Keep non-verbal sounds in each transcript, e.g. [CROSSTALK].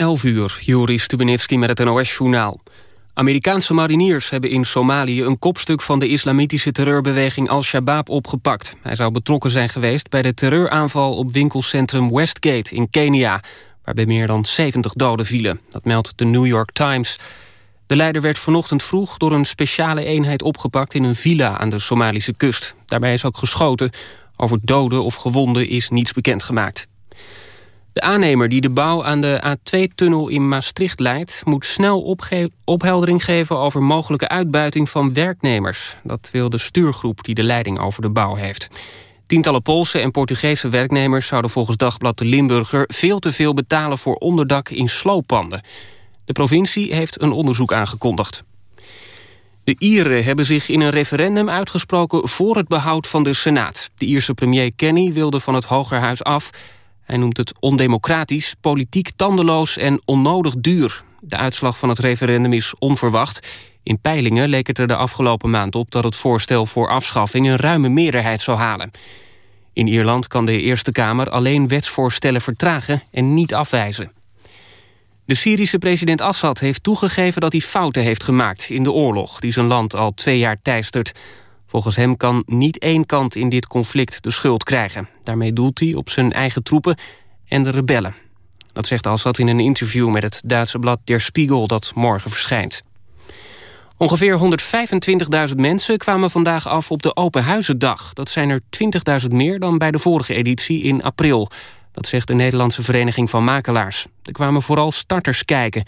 11 uur, Joris Stubenitski met het NOS-journaal. Amerikaanse mariniers hebben in Somalië een kopstuk van de islamitische terreurbeweging Al-Shabaab opgepakt. Hij zou betrokken zijn geweest bij de terreuraanval op winkelcentrum Westgate in Kenia, waarbij meer dan 70 doden vielen. Dat meldt de New York Times. De leider werd vanochtend vroeg door een speciale eenheid opgepakt in een villa aan de Somalische kust. Daarbij is ook geschoten. Over doden of gewonden is niets bekendgemaakt. De aannemer die de bouw aan de A2-tunnel in Maastricht leidt... moet snel opheldering geven over mogelijke uitbuiting van werknemers. Dat wil de stuurgroep die de leiding over de bouw heeft. Tientallen Poolse en Portugese werknemers zouden volgens Dagblad de Limburger... veel te veel betalen voor onderdak in slooppanden. De provincie heeft een onderzoek aangekondigd. De Ieren hebben zich in een referendum uitgesproken voor het behoud van de Senaat. De Ierse premier Kenny wilde van het Hogerhuis af hij noemt het ondemocratisch, politiek tandeloos en onnodig duur. De uitslag van het referendum is onverwacht. In peilingen leek het er de afgelopen maand op... dat het voorstel voor afschaffing een ruime meerderheid zou halen. In Ierland kan de Eerste Kamer alleen wetsvoorstellen vertragen... en niet afwijzen. De Syrische president Assad heeft toegegeven dat hij fouten heeft gemaakt... in de oorlog die zijn land al twee jaar teistert... Volgens hem kan niet één kant in dit conflict de schuld krijgen. Daarmee doelt hij op zijn eigen troepen en de rebellen. Dat zegt Assad in een interview met het Duitse blad Der Spiegel dat morgen verschijnt. Ongeveer 125.000 mensen kwamen vandaag af op de Open Huizendag. Dat zijn er 20.000 meer dan bij de vorige editie in april. Dat zegt de Nederlandse Vereniging van Makelaars. Er kwamen vooral starters kijken.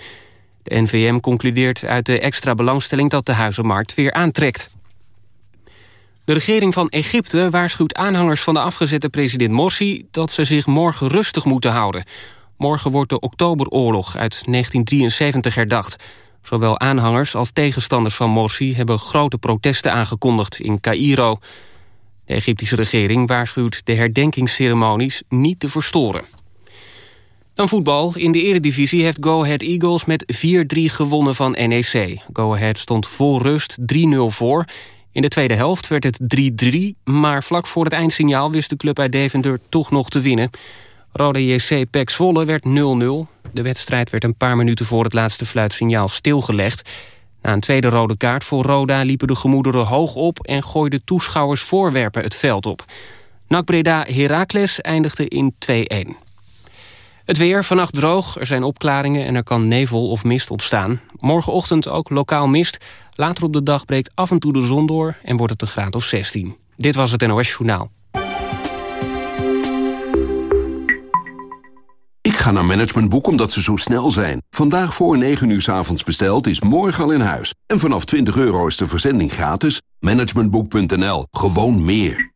De NVM concludeert uit de extra belangstelling dat de huizenmarkt weer aantrekt. De regering van Egypte waarschuwt aanhangers van de afgezette president Morsi... dat ze zich morgen rustig moeten houden. Morgen wordt de Oktoberoorlog uit 1973 herdacht. Zowel aanhangers als tegenstanders van Morsi... hebben grote protesten aangekondigd in Cairo. De Egyptische regering waarschuwt de herdenkingsceremonies niet te verstoren. Dan voetbal. In de eredivisie heeft Go Ahead Eagles met 4-3 gewonnen van NEC. Go Ahead stond vol rust 3-0 voor... In de tweede helft werd het 3-3, maar vlak voor het eindsignaal wist de club uit Deventer toch nog te winnen. Rode JC Pek Zwolle werd 0-0. De wedstrijd werd een paar minuten voor het laatste fluitsignaal stilgelegd. Na een tweede rode kaart voor Roda liepen de gemoederen hoog op... en gooiden toeschouwers voorwerpen het veld op. NAC Breda Heracles eindigde in 2-1. Het weer, vannacht droog, er zijn opklaringen en er kan nevel of mist ontstaan. Morgenochtend ook lokaal mist. Later op de dag breekt af en toe de zon door en wordt het een graad of 16. Dit was het NOS Journaal. Ik ga naar Managementboek omdat ze zo snel zijn. Vandaag voor 9 uur s avonds besteld is morgen al in huis. En vanaf 20 euro is de verzending gratis. Managementboek.nl. Gewoon meer.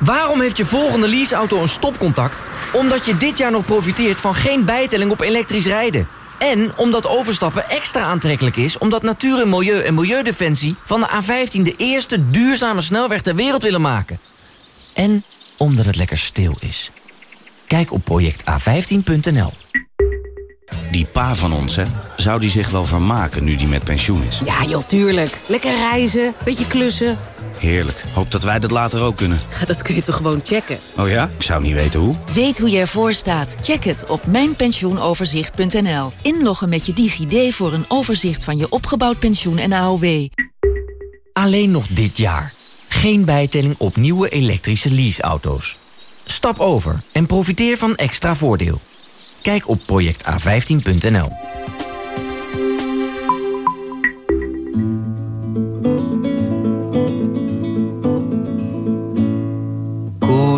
Waarom heeft je volgende leaseauto een stopcontact? Omdat je dit jaar nog profiteert van geen bijtelling op elektrisch rijden. En omdat overstappen extra aantrekkelijk is... omdat Natuur en Milieu en Milieudefensie van de A15... de eerste duurzame snelweg ter wereld willen maken. En omdat het lekker stil is. Kijk op projecta15.nl. Die pa van ons, hè? Zou die zich wel vermaken nu die met pensioen is? Ja, joh, tuurlijk. Lekker reizen, beetje klussen. Heerlijk. Hoop dat wij dat later ook kunnen. Dat kun je toch gewoon checken? Oh ja? Ik zou niet weten hoe. Weet hoe je ervoor staat? Check het op mijnpensioenoverzicht.nl. Inloggen met je DigiD voor een overzicht van je opgebouwd pensioen en AOW. Alleen nog dit jaar. Geen bijtelling op nieuwe elektrische leaseauto's. Stap over en profiteer van extra voordeel. Kijk op projecta15.nl.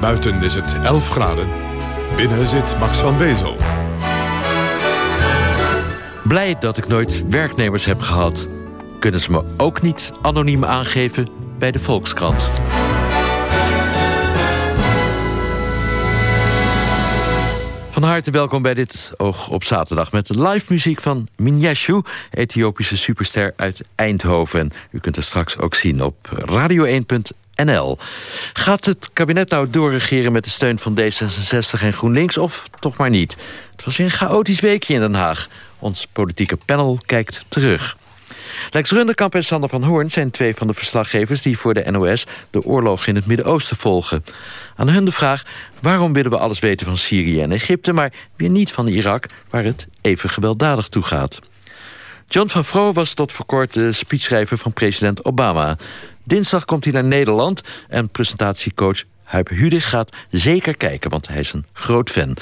Buiten is het 11 graden. Binnen zit Max van Wezel. Blij dat ik nooit werknemers heb gehad. Kunnen ze me ook niet anoniem aangeven bij de Volkskrant. Van harte welkom bij dit Oog op Zaterdag... met live muziek van Minyashu, Ethiopische superster uit Eindhoven. U kunt het straks ook zien op radio1.nl. Gaat het kabinet nou doorregeren met de steun van D66 en GroenLinks... of toch maar niet? Het was weer een chaotisch weekje in Den Haag. Ons politieke panel kijkt terug. Lex Runderkamp en Sander van Hoorn zijn twee van de verslaggevers... die voor de NOS de oorlog in het Midden-Oosten volgen. Aan hun de vraag waarom willen we alles weten van Syrië en Egypte... maar weer niet van Irak, waar het even gewelddadig toegaat. John van Vroo was tot voor kort de speechschrijver van president Obama. Dinsdag komt hij naar Nederland en presentatiecoach Huip Hudig gaat zeker kijken... want hij is een groot fan.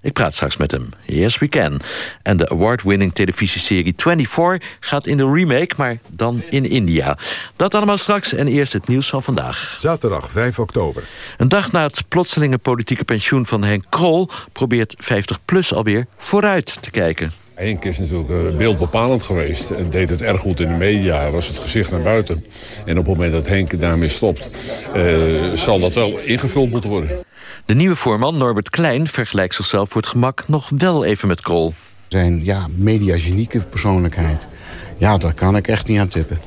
Ik praat straks met hem. Yes, we can. En de award-winning televisieserie 24 gaat in de remake, maar dan in India. Dat allemaal straks en eerst het nieuws van vandaag. Zaterdag 5 oktober. Een dag na het plotselinge politieke pensioen van Henk Krol... probeert 50PLUS alweer vooruit te kijken. Henk is natuurlijk eh, beeldbepalend geweest en deed het erg goed in de media, was het gezicht naar buiten. En op het moment dat Henk daarmee stopt, uh, zal dat wel ingevuld moeten worden. De nieuwe voorman, Norbert Klein, vergelijkt zichzelf voor het gemak nog wel even met Krol. Zijn ja, mediagenieke persoonlijkheid, ja, daar kan ik echt niet aan tippen.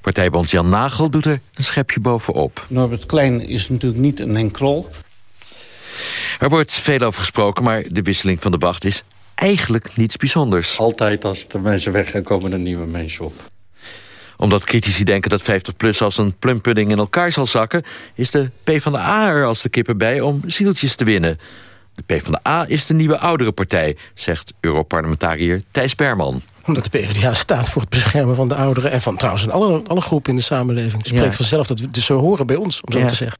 Partijbond Jan Nagel doet er een schepje bovenop. Norbert Klein is natuurlijk niet een Henk Krol. Er wordt veel over gesproken, maar de wisseling van de wacht is eigenlijk niets bijzonders. Altijd als de mensen weggaan, komen er nieuwe mensen op omdat critici denken dat 50PLUS als een plumpudding in elkaar zal zakken... is de PvdA er als de kippen bij om zieltjes te winnen. De PvdA is de nieuwe oudere partij, zegt Europarlementariër Thijs Berman omdat de PvdA staat voor het beschermen van de ouderen... en van trouwens alle, alle groepen in de samenleving. Het spreekt vanzelf dat we dus zo horen bij ons, om zo te zeggen.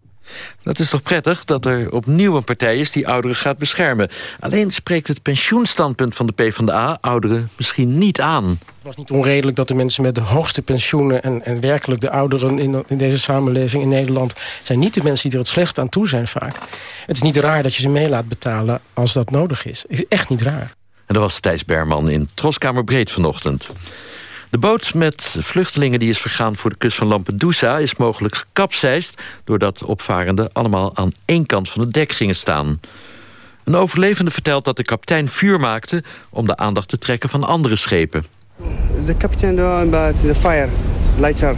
Dat is toch prettig dat er opnieuw een partij is die ouderen gaat beschermen. Alleen spreekt het pensioenstandpunt van de PvdA ouderen misschien niet aan. Het was niet onredelijk dat de mensen met de hoogste pensioenen... en, en werkelijk de ouderen in, in deze samenleving in Nederland... zijn niet de mensen die er het slechtst aan toe zijn vaak. Het is niet raar dat je ze mee laat betalen als dat nodig is. Het is echt niet raar. En dat was Thijs Berman in Troskamer Breed vanochtend. De boot met vluchtelingen die is vergaan voor de kust van Lampedusa... is mogelijk gekapseist doordat opvarenden allemaal aan één kant van het dek gingen staan. Een overlevende vertelt dat de kapitein vuur maakte... om de aandacht te trekken van andere schepen. De kapitein about the fire, lighter.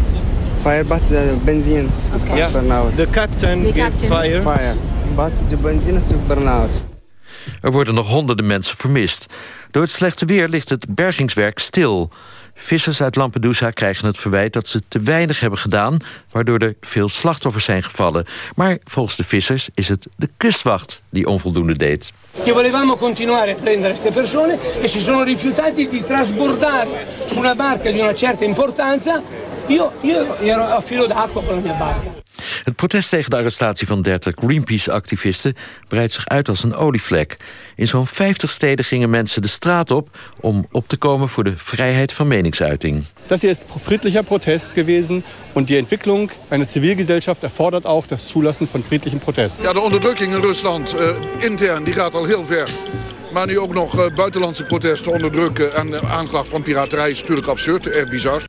Fire, but the benzine okay. yeah. The captain gave fire. Fire, but the benzine is burn out. Er worden nog honderden mensen vermist. Door het slechte weer ligt het bergingswerk stil... Vissers uit Lampedusa krijgen het verwijt dat ze te weinig hebben gedaan... waardoor er veel slachtoffers zijn gevallen. Maar volgens de vissers is het de kustwacht die onvoldoende deed. Che volevamo continuare a prendere queste persone e si sono rifiutati di trasbordare su una barca di una certa importanza. Io, io ero a filo d'acqua con la mia barca. Het protest tegen de arrestatie van 30 Greenpeace-activisten breidt zich uit als een olievlek. In zo'n 50 steden gingen mensen de straat op om op te komen voor de vrijheid van meningsuiting. Dat hier is friedlicher Protest geweest en die Entwicklung einer Zivilgesellschaft erfordert ook het Zulassen van friedlichen Protest. Ja, de onderdrukking in Rusland uh, intern die gaat al heel ver. Maar nu ook nog uh, buitenlandse protesten onderdrukken en uh, aanklacht van piraterij is natuurlijk absurd, erg bizar.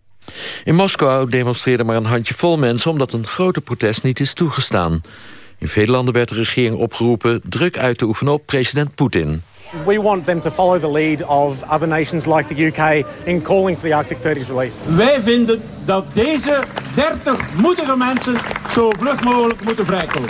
In Moskou demonstreerden maar een handjevol mensen... omdat een grote protest niet is toegestaan. In veel landen werd de regering opgeroepen druk uit te oefenen op president Poetin. We want them to follow the lead of other nations like the UK in calling for the Arctic 30s release. Wij vinden dat deze 30 moedige mensen zo vlug mogelijk moeten vrijkomen.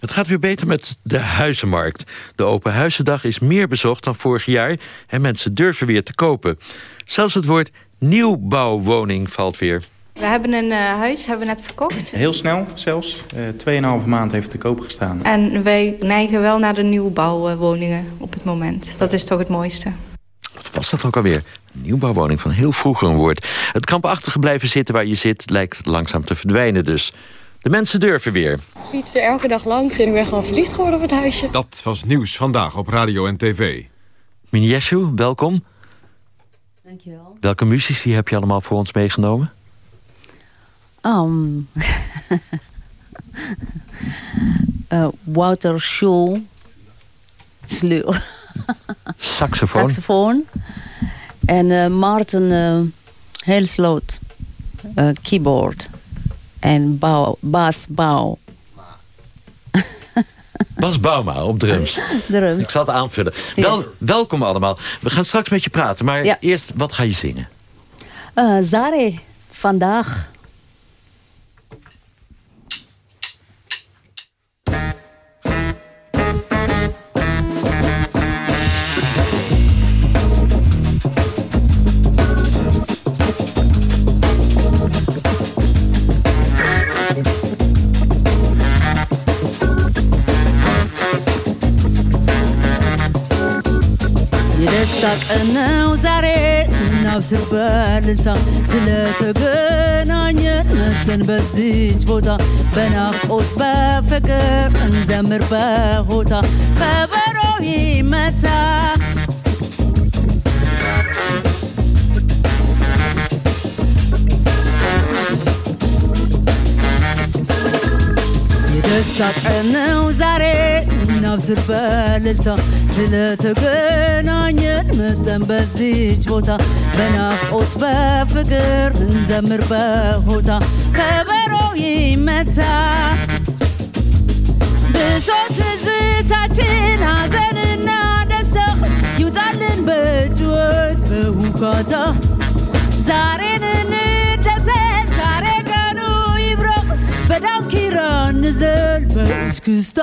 Het gaat weer beter met de huizenmarkt. De Open Huizendag is meer bezocht dan vorig jaar... en mensen durven weer te kopen. Zelfs het woord nieuwbouwwoning valt weer. We hebben een uh, huis hebben net verkocht. Heel snel zelfs. Uh, 2,5 maand heeft te koop gestaan. En wij neigen wel naar de nieuwbouwwoningen op het moment. Dat is toch het mooiste. Wat was dat ook alweer? Nieuwbouwwoning van heel vroeger een woord. Het krampachtige blijven zitten waar je zit lijkt langzaam te verdwijnen dus. De mensen durven weer. Ik fiets er elke dag langs en ik ben gewoon verliefd geworden op het huisje. Dat was nieuws vandaag op radio en tv. Minjeshu, welkom. Dankjewel. Welke muzici heb je allemaal voor ons meegenomen? Um, uh, [LAUGHS] Wouter Schul. Sleur. [LAUGHS] Saxofoon. Saxofoon. En uh, Maarten uh, Helsloot. Uh, keyboard. En bouw, Bas Bouw. Bas Bauma op drums. Drums. Ik zal het aanvullen. Wel, welkom allemaal. We gaan straks met je praten, maar eerst, wat ga je zingen? Eh, Zare, vandaag. የደስታ ቀን ነው ዛሬ እናብስር በእልልታ ስለተገናኘን መተን በዚች ቦታ በናፍቆት በፍቅር እንዘምር በሆታ ከበሮ ይመታ የደስታ ቀን ዛሬ እናብስር በእልልታ ስለተገናኘን መጠን በዚች ቦታ በናፍቆት በፍቅር እንዘምር በሆታ ከበሮ ይመታ። ብሶት ትዝታችን ሐዘንና ደስታ ይውጣልን በጭወት በሁካታ። ዛሬን እንደሰት ዛሬ ቀኑ ይብረቅ። በዳንኪራ እንዘል በእስክስታ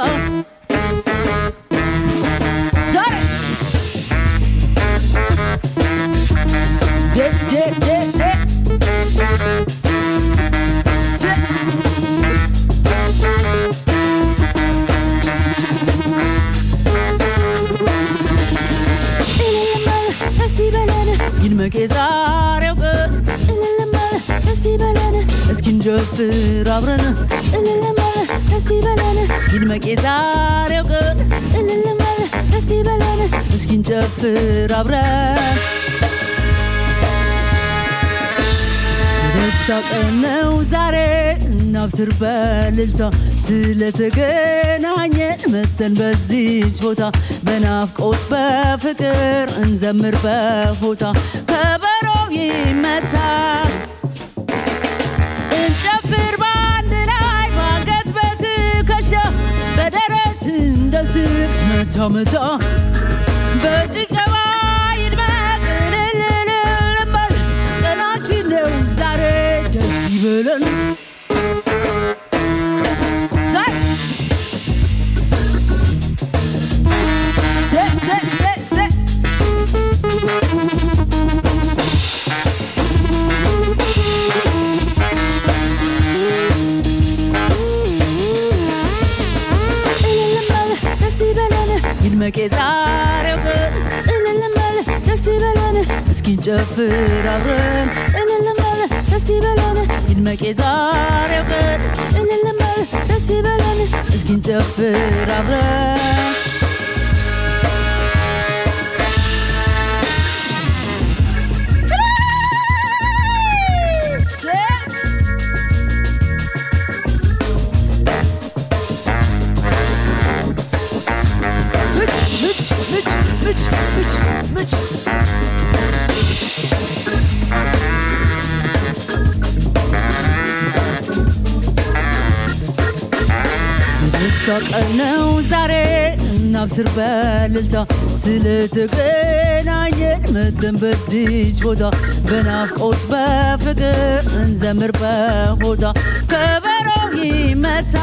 ይድመቅ የዛሬው ቀን እልልመለ ደስ ይበለን እስኪ እንጨፍር አብረን ይድመቅ የዛሬው ቀን አብረን የደስታ ቀን ዛሬ እናብስር በእልልታ ስለተገናኘን መተን በዚች ቦታ በናፍቆት በፍቅር እንዘምር በሆታ ከበሮ ይመታ። እንጨፍር በአንድ ላይ ባንገት በትከሻ በደረት እንደ ስር መታ መታ ne gezarımın Önlemeli nasibeleni Eskince fırağın Önlemeli nasibeleni Gitme gezarımın Önlemeli nasibeleni Eskince fırağın እናብስር በእልልታ ስለተገናኘን መተን በዚች ቦታ በናፍቆት በፍቅር እንዘምር በሆታ ከበሮ ይመታ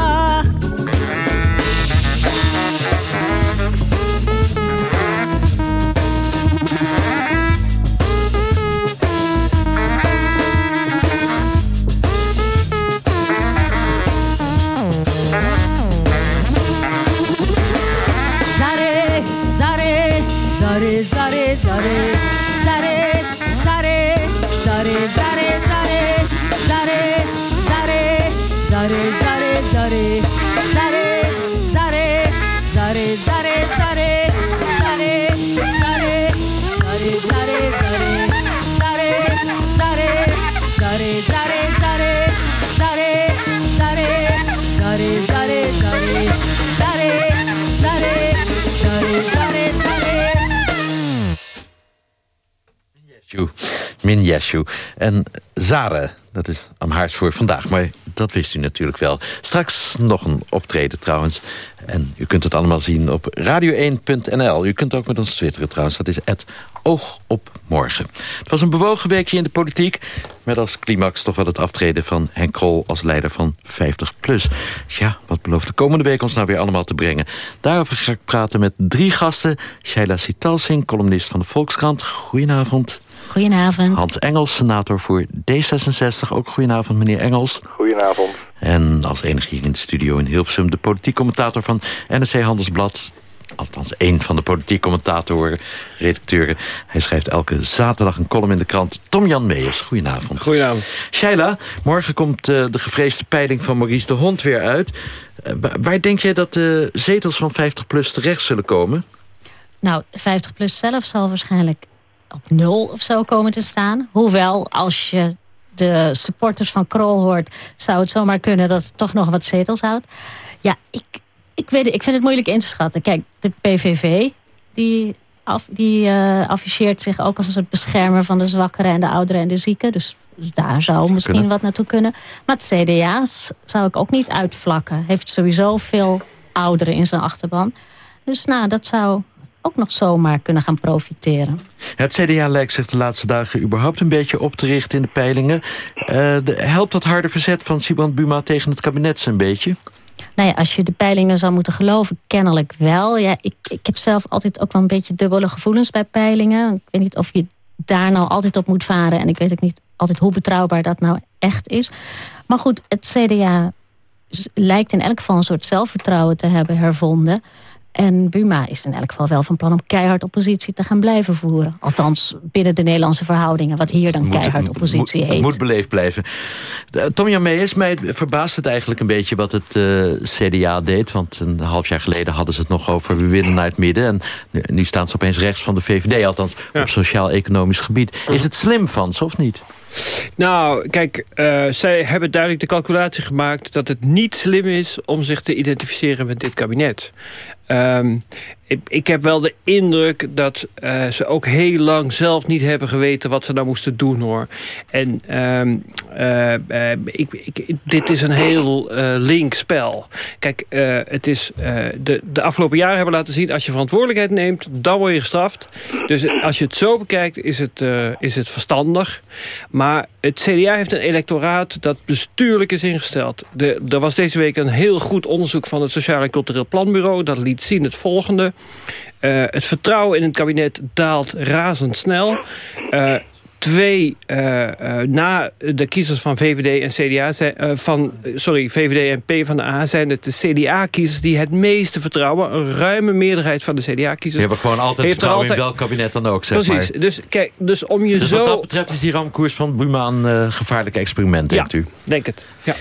En Zare, Dat is Amhaars voor vandaag, maar dat wist u natuurlijk wel. Straks nog een optreden trouwens. En u kunt het allemaal zien op radio1.nl. U kunt ook met ons twitteren trouwens, dat is het oog op morgen. Het was een bewogen weekje in de politiek... met als climax toch wel het aftreden van Henk Krol... als leider van 50PLUS. Ja, wat belooft de komende week ons nou weer allemaal te brengen? Daarover ga ik praten met drie gasten. Shaila Sitalsing, columnist van de Volkskrant. Goedenavond. Goedenavond. Hans Engels, senator voor D66. Ook goedenavond, meneer Engels. Goedenavond. En als enige hier in de studio in Hilversum... de politiek commentator van NRC Handelsblad althans één van de politiek commentatoren, redacteuren. Hij schrijft elke zaterdag een column in de krant. Tom-Jan Meijers, goedenavond. Goedenavond. Shaila, morgen komt uh, de gevreesde peiling van Maurice de Hond weer uit. Uh, waar denk jij dat de zetels van 50PLUS terecht zullen komen? Nou, 50PLUS zelf zal waarschijnlijk op nul of zo komen te staan. Hoewel, als je de supporters van Krol hoort... zou het zomaar kunnen dat het toch nog wat zetels houdt. Ja, ik, ik, weet, ik vind het moeilijk in te schatten. Kijk, de PVV die, af, die uh, afficheert zich ook als een soort beschermer... van de zwakkeren en de ouderen en de zieken. Dus, dus daar zou misschien kunnen. wat naartoe kunnen. Maar het CDA zou ik ook niet uitvlakken. Heeft sowieso veel ouderen in zijn achterban. Dus nou, dat zou ook nog zomaar kunnen gaan profiteren. Het CDA lijkt zich de laatste dagen überhaupt een beetje op te richten in de peilingen. Uh, de, helpt dat harde verzet van Sibrand Buma tegen het kabinet een beetje? Nou ja, als je de peilingen zou moeten geloven, kennelijk wel. Ja, ik, ik heb zelf altijd ook wel een beetje dubbele gevoelens bij peilingen. Ik weet niet of je daar nou altijd op moet varen. En ik weet ook niet altijd hoe betrouwbaar dat nou echt is. Maar goed, het CDA lijkt in elk geval een soort zelfvertrouwen te hebben hervonden. En Buma is in elk geval wel van plan om keihard oppositie te gaan blijven voeren. Althans, binnen de Nederlandse verhoudingen, wat hier dan moet, keihard oppositie moet, heet. Moet beleefd blijven. Tom Jan Meijers, mij verbaast het eigenlijk een beetje wat het uh, CDA deed. Want een half jaar geleden hadden ze het nog over we winnen naar het midden. En nu, nu staan ze opeens rechts van de VVD, althans ja. op sociaal-economisch gebied. Is het slim van ze of niet? Nou, kijk, uh, zij hebben duidelijk de calculatie gemaakt... dat het niet slim is om zich te identificeren met dit kabinet. Um, ik, ik, heb wel de indruk dat uh, ze ook heel lang zelf niet hebben geweten wat ze nou moesten doen hoor. En uh, uh, ik, ik, dit is een heel link spel. Kijk, het is, de, de afgelopen jaren hebben laten zien... als je verantwoordelijkheid neemt, dan word je gestraft. Dus als je het zo bekijkt, is het, is het verstandig. Maar het CDA heeft een electoraat dat bestuurlijk is ingesteld. De, er was deze week een heel goed onderzoek van het Sociaal en Cultureel Planbureau. Dat liet zien het volgende. Uh, het vertrouwen in het kabinet daalt razendsnel. Uh, twee, uh, na de kiezers van VVD en CDA zijn, van, sorry, VVD en PvdA zijn het de CDA-kiezers die het meeste vertrouwen. Een ruime meerderheid van de CDA-kiezers. We hebben gewoon altijd vertrouwen altijd... in welk kabinet dan ook, zeg Precies. Maar. Dus, kijk, dus om je dus zo... wat dat betreft is die ramkoers van Buma een gevaarlijk experiment, denkt ja, u? denk het, ja.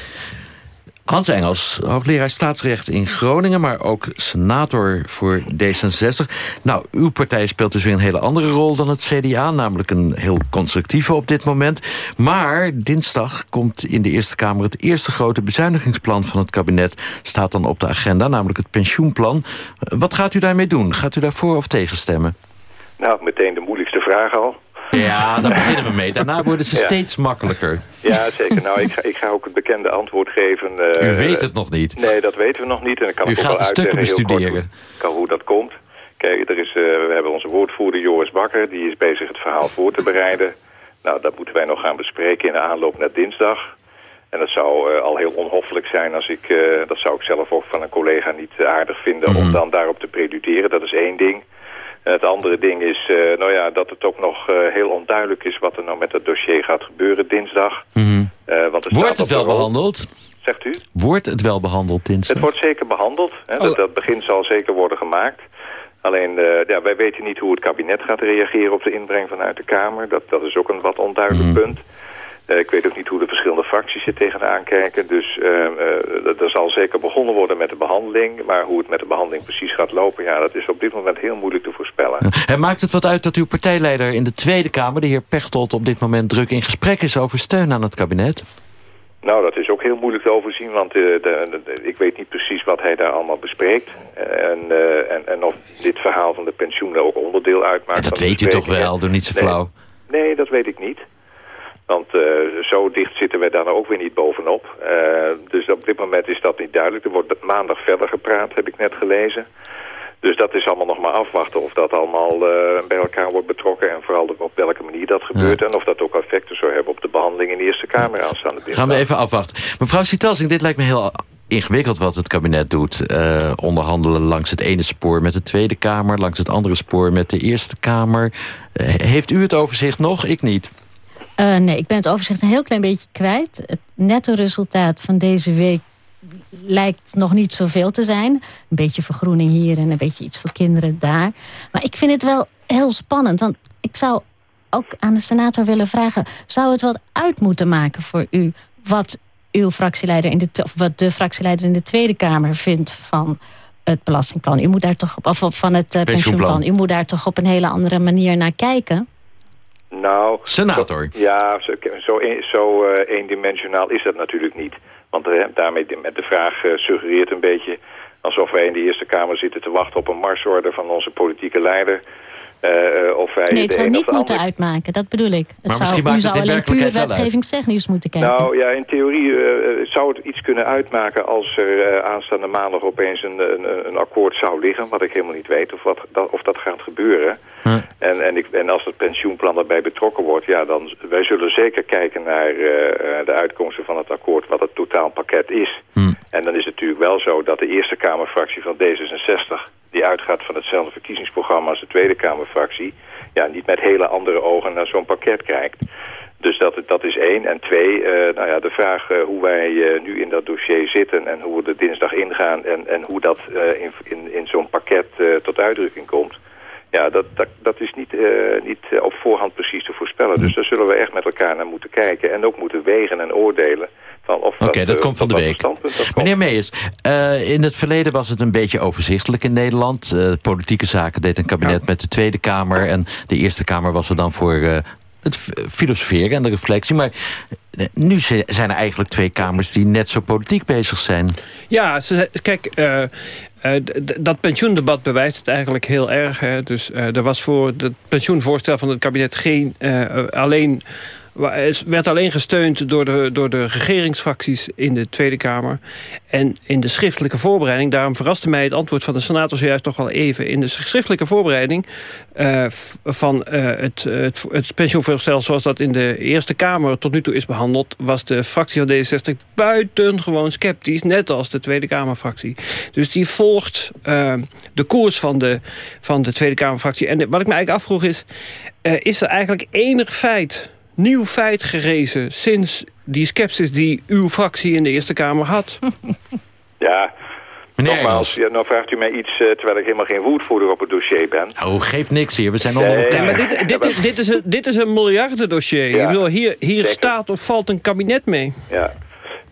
Hans Engels, hoogleraar staatsrecht in Groningen... maar ook senator voor D66. Nou, uw partij speelt dus weer een hele andere rol dan het CDA... namelijk een heel constructieve op dit moment. Maar dinsdag komt in de Eerste Kamer... het eerste grote bezuinigingsplan van het kabinet... staat dan op de agenda, namelijk het pensioenplan. Wat gaat u daarmee doen? Gaat u daarvoor of tegen stemmen? Nou, meteen de moeilijkste vraag al. Ja, daar beginnen we mee. Daarna worden ze ja. steeds makkelijker. Ja, zeker. Nou, ik ga, ik ga ook het bekende antwoord geven. Uh, U weet het nog niet? Nee, dat weten we nog niet. En ik kan U gaat de stukken bestuderen. Kort, hoe dat komt. Kijk, er is, uh, we hebben onze woordvoerder Joris Bakker. Die is bezig het verhaal voor te bereiden. Nou, dat moeten wij nog gaan bespreken in de aanloop naar dinsdag. En dat zou uh, al heel onhoffelijk zijn als ik... dat zou ik zelf ook van een collega niet aardig vinden... Mm -hmm. om dan daarop te preduteren. Dat is één ding. En het andere ding is uh, nou ja, dat het ook nog uh, heel onduidelijk is wat er nou met het dossier gaat gebeuren dinsdag. Mm -hmm. uh, want Wordt het wel behandeld? Zegt u? Wordt het wel behandeld dinsdag? Het wordt zeker behandeld. Hè? Oh. Dat, dat begin zal zeker worden gemaakt. Alleen, ja, wij weten niet hoe het kabinet gaat reageren op de inbreng vanuit de Kamer. Dat, dat is ook een wat onduidelijk mm -hmm. punt. Uh, ik weet ook niet hoe de verschillende fracties er tegenaan kijken. Dus uh, uh, er zal zeker begonnen worden met de behandeling. Maar hoe het met de behandeling precies gaat lopen... ja, dat is op dit moment heel moeilijk te voorspellen. En maakt het wat uit dat uw partijleider in de Tweede Kamer... de heer Pechtold op dit moment druk in gesprek is over steun aan het kabinet? Nou, dat is ook heel moeilijk te overzien, want de, de, ik weet niet precies wat hij daar allemaal bespreekt. En, en, en of dit verhaal van de pensioen er ook onderdeel uitmaakt. En dat weet u toch wel, doe niet zo flauw. Nee, nee, dat weet ik niet. Want zo dicht zitten wij daar ook weer niet bovenop. dus op dit moment is dat niet duidelijk. Er wordt maandag verder gepraat, heb ik net gelezen. Dus dat is allemaal nog maar afwachten of dat allemaal bij elkaar wordt betrokken... en vooral op welke manier dat gebeurt... en of dat ook effecten zou hebben op de behandeling in de Eerste Kamer aanstaande. Gaan we even afwachten. Mevrouw Sitelsing, dit lijkt me heel ingewikkeld wat het kabinet doet. Uh, onderhandelen langs het ene spoor met de Tweede Kamer... langs het andere spoor met de Eerste Kamer. Uh, heeft u het overzicht nog? Ik niet. Uh, nee, ik ben het overzicht een heel klein beetje kwijt. Het netto resultaat van deze week lijkt nog niet zoveel te zijn. Een beetje vergroening hier en een beetje iets voor kinderen daar. Maar ik vind het wel heel spannend. Want ik zou ook aan de senator willen vragen... zou het wat uit moeten maken voor u... wat uw fractieleider in de, of wat de fractieleider in de Tweede Kamer vindt van het belastingplan. U moet daar toch op, of van het uh, pensioenplan. U moet daar toch op een hele andere manier naar kijken. Nou, senator. ja, zo, zo, zo uh, eendimensionaal is dat natuurlijk niet. Want uh, daarmee met de vraag suggereert een beetje alsof wij in de Eerste Kamer zitten te wachten op een marsorde van onze politieke leider. Uh, of wij nee, het zou niet moeten uitmaken, dat bedoel ik. Het maar zou, u zou alleen puur wetgevingstechnisch moeten kijken. Nou ja, in theorie uh, zou het iets kunnen uitmaken als er uh, aanstaande maandag opeens een, een, een, akkoord zou liggen. Wat ik helemaal niet weet of, wat, dat, of dat gaat gebeuren. Hm. En, en, ik, en als het pensioenplan daarbij betrokken wordt, ja, dan wij zullen zeker kijken naar de uitkomsten van het akkoord, wat het totaalpakket is. Hm. En dan is het natuurlijk wel zo dat de Eerste Kamerfractie van D66 die uitgaat van hetzelfde verkiezingsprogramma als de Tweede Kamerfractie... ja, niet met hele andere ogen naar zo'n pakket kijkt. Dus dat, dat is één. En twee, uh, nou ja, de vraag uh, hoe wij uh, nu in dat dossier zitten... en hoe we er dinsdag ingaan en, en hoe dat in, in, in zo'n pakket tot uitdrukking komt... Ja, dat, dat, dat is niet, niet op voorhand precies te voorspellen. Dus daar zullen we echt met elkaar naar moeten kijken... en ook moeten wegen en oordelen Oké, dat, dat, komt van de week. Meneer Meijers, uh, in het verleden was het een beetje overzichtelijk in Nederland. Uh, politieke zaken deed een kabinet met de Tweede Kamer... en de Eerste Kamer was er dan voor uh, het filosoferen en de reflectie. Maar nu zijn er eigenlijk twee kamers die net zo politiek bezig zijn. Ja, kijk... dat pensioendebat bewijst het eigenlijk heel erg. Hè. Dus er was voor het pensioenvoorstel van het kabinet geen alleen werd alleen gesteund door de, door de regeringsfracties in de Tweede Kamer. En in de schriftelijke voorbereiding, daarom verraste mij het antwoord van de senator zojuist toch wel even. In de schriftelijke voorbereiding uh, van uh, het, het, zoals dat in de Eerste Kamer tot nu toe is behandeld, was de fractie van D66 buitengewoon sceptisch, net als de Tweede Kamerfractie. Dus die volgt uh, de koers van de, van de Tweede Kamerfractie. En wat ik me eigenlijk afvroeg is, is er eigenlijk enig feit nieuw feit gerezen sinds die sceptisch die uw fractie in de Eerste Kamer had? [LAUGHS] Ja, Meneer Nogmaals, ja, nou vraagt u mij iets uh, terwijl ik helemaal geen woordvoerder op het dossier ben. Oh, geeft niks hier, we zijn allemaal nee, maar dit, dit, dit, is een, dit is een miljardendossier. Ja, ik bedoel, hier, hier staat of valt een kabinet mee. Ja,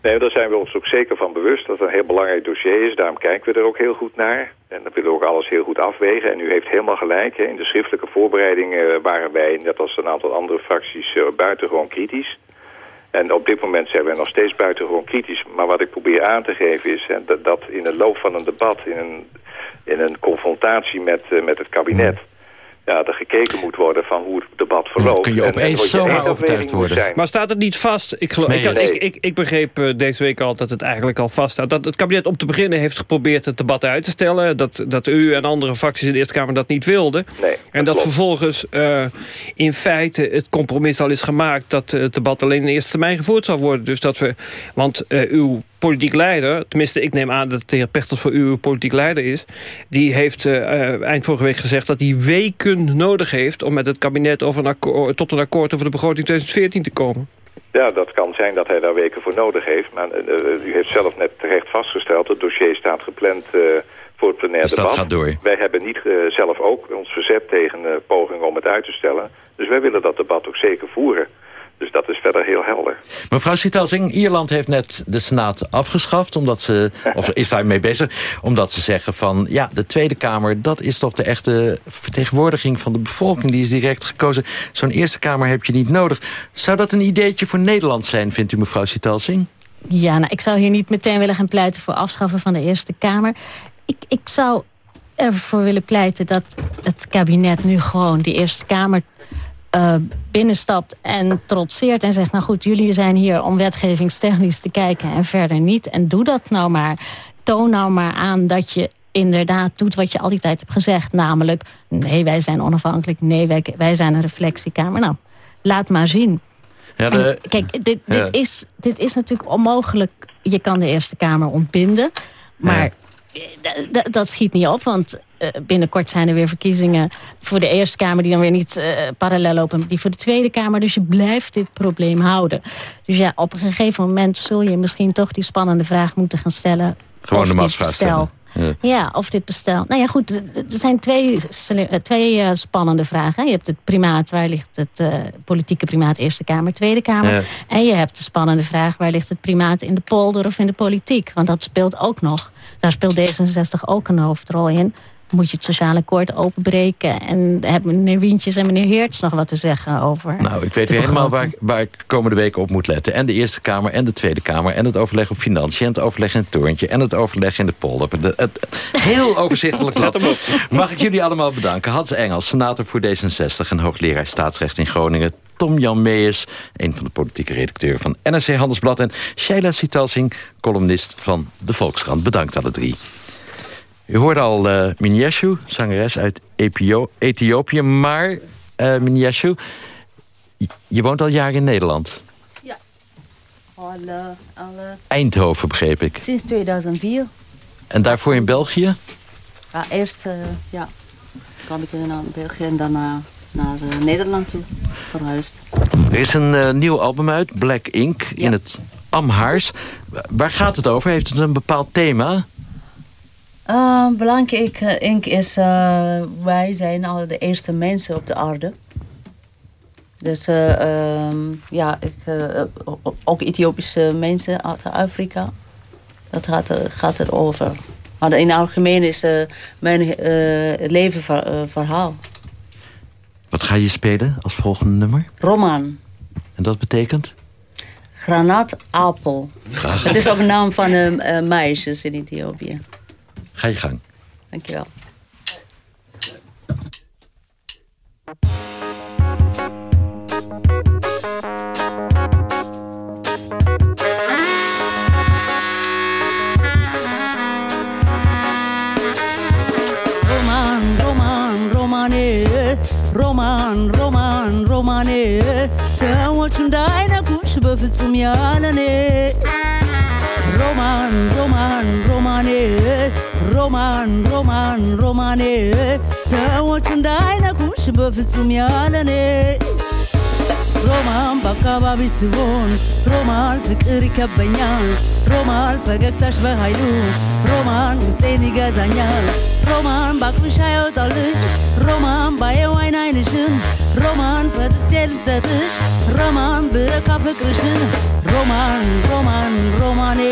Nee, daar zijn we ons ook zeker van bewust dat het een heel belangrijk dossier is. Daarom kijken we er ook heel goed naar. En dan willen we ook alles heel goed afwegen. En u heeft helemaal gelijk. Hè. In de schriftelijke voorbereiding uh, waren wij, net als een aantal andere fracties, uh, buitengewoon kritisch. En op dit moment zijn we nog steeds buitengewoon kritisch. Maar wat ik probeer aan te geven is dat, in de loop van een debat, in een, in een confrontatie met, uh, met het kabinet ja, er gekeken moet worden van hoe het debat verloopt. Kun je opeens zomaar overtuigd worden. Maar staat het niet vast? Ik, geloof, ik, ik, ik, ik, begreep uh, deze week al dat het eigenlijk al vast staat. Dat het kabinet om te beginnen heeft geprobeerd het debat uit te stellen. Dat, dat u en andere fracties in de Eerste Kamer dat niet wilden. Nee, en dat vervolgens uh, in feite het compromis al is gemaakt... dat het debat alleen in de eerste termijn gevoerd zal worden. Dus dat we, want uh, uw politiek leider... tenminste, ik neem aan dat de heer Pechters voor u politiek leider is... die heeft uh, eind vorige week gezegd dat hij weken nodig heeft... om met het kabinet over een akkoord, tot een akkoord over de begroting 2014 te komen. Ja, dat kan zijn dat hij daar weken voor nodig heeft. Maar uh, u heeft zelf net terecht vastgesteld... het dossier staat gepland voor het plenaire dus debat. gaat door. Wij hebben niet zelf ook ons verzet tegen pogingen om het uit te stellen. Dus wij willen dat debat ook zeker voeren. Dus dat is verder heel helder. Mevrouw Sitelsing, Ierland heeft net de Senaat afgeschaft... Omdat ze, [LAUGHS] of is daarmee bezig, omdat ze zeggen van... ja, de Tweede Kamer, dat is toch de echte vertegenwoordiging van de bevolking. Die is direct gekozen. Zo'n Eerste Kamer heb je niet nodig. Zou dat een ideetje voor Nederland zijn, vindt u mevrouw Sitelsing? Ja, nou, ik zou hier niet meteen willen gaan pleiten voor afschaffen van de Eerste Kamer. Ik, ik zou ervoor willen pleiten dat het kabinet nu gewoon de Eerste Kamer uh, binnenstapt en trotseert en zegt... nou goed, jullie zijn hier om wetgevingstechnisch te kijken en verder niet. En doe dat nou maar. Toon nou maar aan dat je inderdaad doet wat je al die tijd hebt gezegd. Namelijk, nee, wij zijn onafhankelijk. Nee, wij, wij zijn een reflectiekamer. Nou, laat maar zien. Ja, de, kijk, dit, dit, is, dit is natuurlijk onmogelijk. Je kan de Eerste Kamer ontbinden. Maar dat schiet niet op, want uh, binnenkort zijn er weer verkiezingen voor de Eerste Kamer... die dan weer niet uh, parallel lopen met die voor de Tweede Kamer. Dus je blijft dit probleem houden. Dus ja, op een gegeven moment zul je misschien toch die spannende vraag moeten gaan stellen. Gewoon de masvraag stellen. Ja. ja. of dit bestel. Nou ja, goed, er zijn twee, eh, twee uh, spannende vragen. Je hebt het primaat, waar ligt het uh, politieke primaat Eerste Kamer, Tweede Kamer. Ja. En je hebt de spannende vraag, waar ligt het primaat in de polder of in de politiek? Want dat speelt ook nog. Daar speelt D66 ook een hoofdrol in moet je het sociale akkoord openbreken. En hebben meneer Wientjes en meneer Heerts nog wat te zeggen over Nou, ik weet weer helemaal waar, waar ik komende weken op moet letten. En de Eerste Kamer en de Tweede Kamer. En het overleg op financiën. En het overleg in het torentje. En het overleg in de polder. het, heel [LAUGHS] overzichtelijk blad. Mag ik jullie allemaal bedanken. Hans Engels, senator voor D66 en hoogleraar staatsrecht in Groningen. Tom-Jan Meijers, een van de politieke redacteuren van NRC Handelsblad... en Sheila Sitalsing, columnist van de Volkskrant. Bedankt alle drie. U hoorde al uh, Minyeshu, zangeres uit Ethiopië. Maar, uh, Minyeshu, je woont al jaren in Nederland. Ja. Al, uh, al, Eindhoven, begreep ik. Sinds 2004. En daarvoor in België? Ja, eerst ja, kwam ik naar België en daarna naar Nederland toe verhuisd. Er is een nieuw album uit, Black Ink, in het Amhaars. Waar gaat het over? Heeft het een bepaald thema? Uh, belangrijk ink is, uh, wij zijn al de eerste mensen op de aarde. Dus uh, um, ja, ik, ook Ethiopische mensen uit Afrika. Dat gaat, er, gaat erover. Maar in het algemeen is mijn leven verhaal. Wat ga je spelen als volgende nummer? Roman. En dat betekent? Granaatapel. Graag. Het is ook een naam van meisjes in Ethiopië. Ga je gang. Dankjewel. Roman, roman, romane roman, roman, romane ሰዎች እንዳይነኩሽ በፍጹም ያለኔ ሮማን ሮማን ሮማኔ ሮማን ሮማን ሮማኔ ሰዎች እንዳይነኩሽ በፍጹም ያለኔ። ሮማን በአካባቢ ሲሆን ሮማን ፍቅር ይከበኛል። ሮማን ፈገግታሽ በኃይሉ ሮማን ውስጤን ይገዛኛል። ሮማን ባቅፍሻ ያወጣልሽ ሮማን ባየው አይን አይንሽን ሮማን ፈጥቼ ልሰጥሽ ሮማን ብረካ ፍቅርሽን ሮማን ሮማን ሮማኔ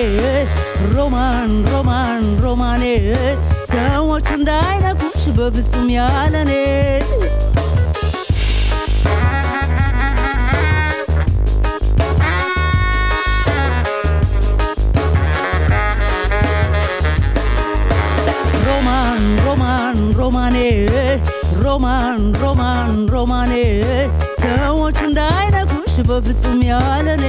ሮማን ሮማን ሮማኔ ሰዎቹ እንዳይነኩሽ በፍጹም ያለኔ ሮማን ሮማን ሮማኔ ሮማን ሮማን ሮማኔ ሰዎቹ እንዳይነኩሽ በፍጹም ያለኔ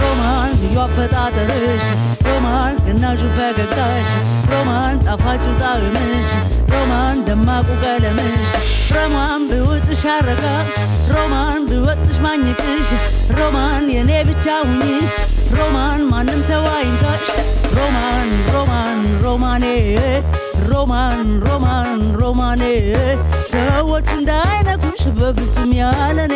ሮማን ልዩ አፈጣጠርሽ ሮማን ግናሹ ፈገግታሽ ሮማን ጣፋጩ ጣዕምሽ ሮማን ደማቁ ቀለምሽ ሮማን ብውጥሽ አረጋ ሮማን ብወጥሽ ማኝቅሽ ሮማን የኔ ብቻ ሁኚ ሮማን ማንም ሰው አይንካሽ ሮማን ሮማን ሮማኔ ሮማን ሮማን ሮማኔ ሰዎች እንዳይነኩሽ በፍጹም ያለኔ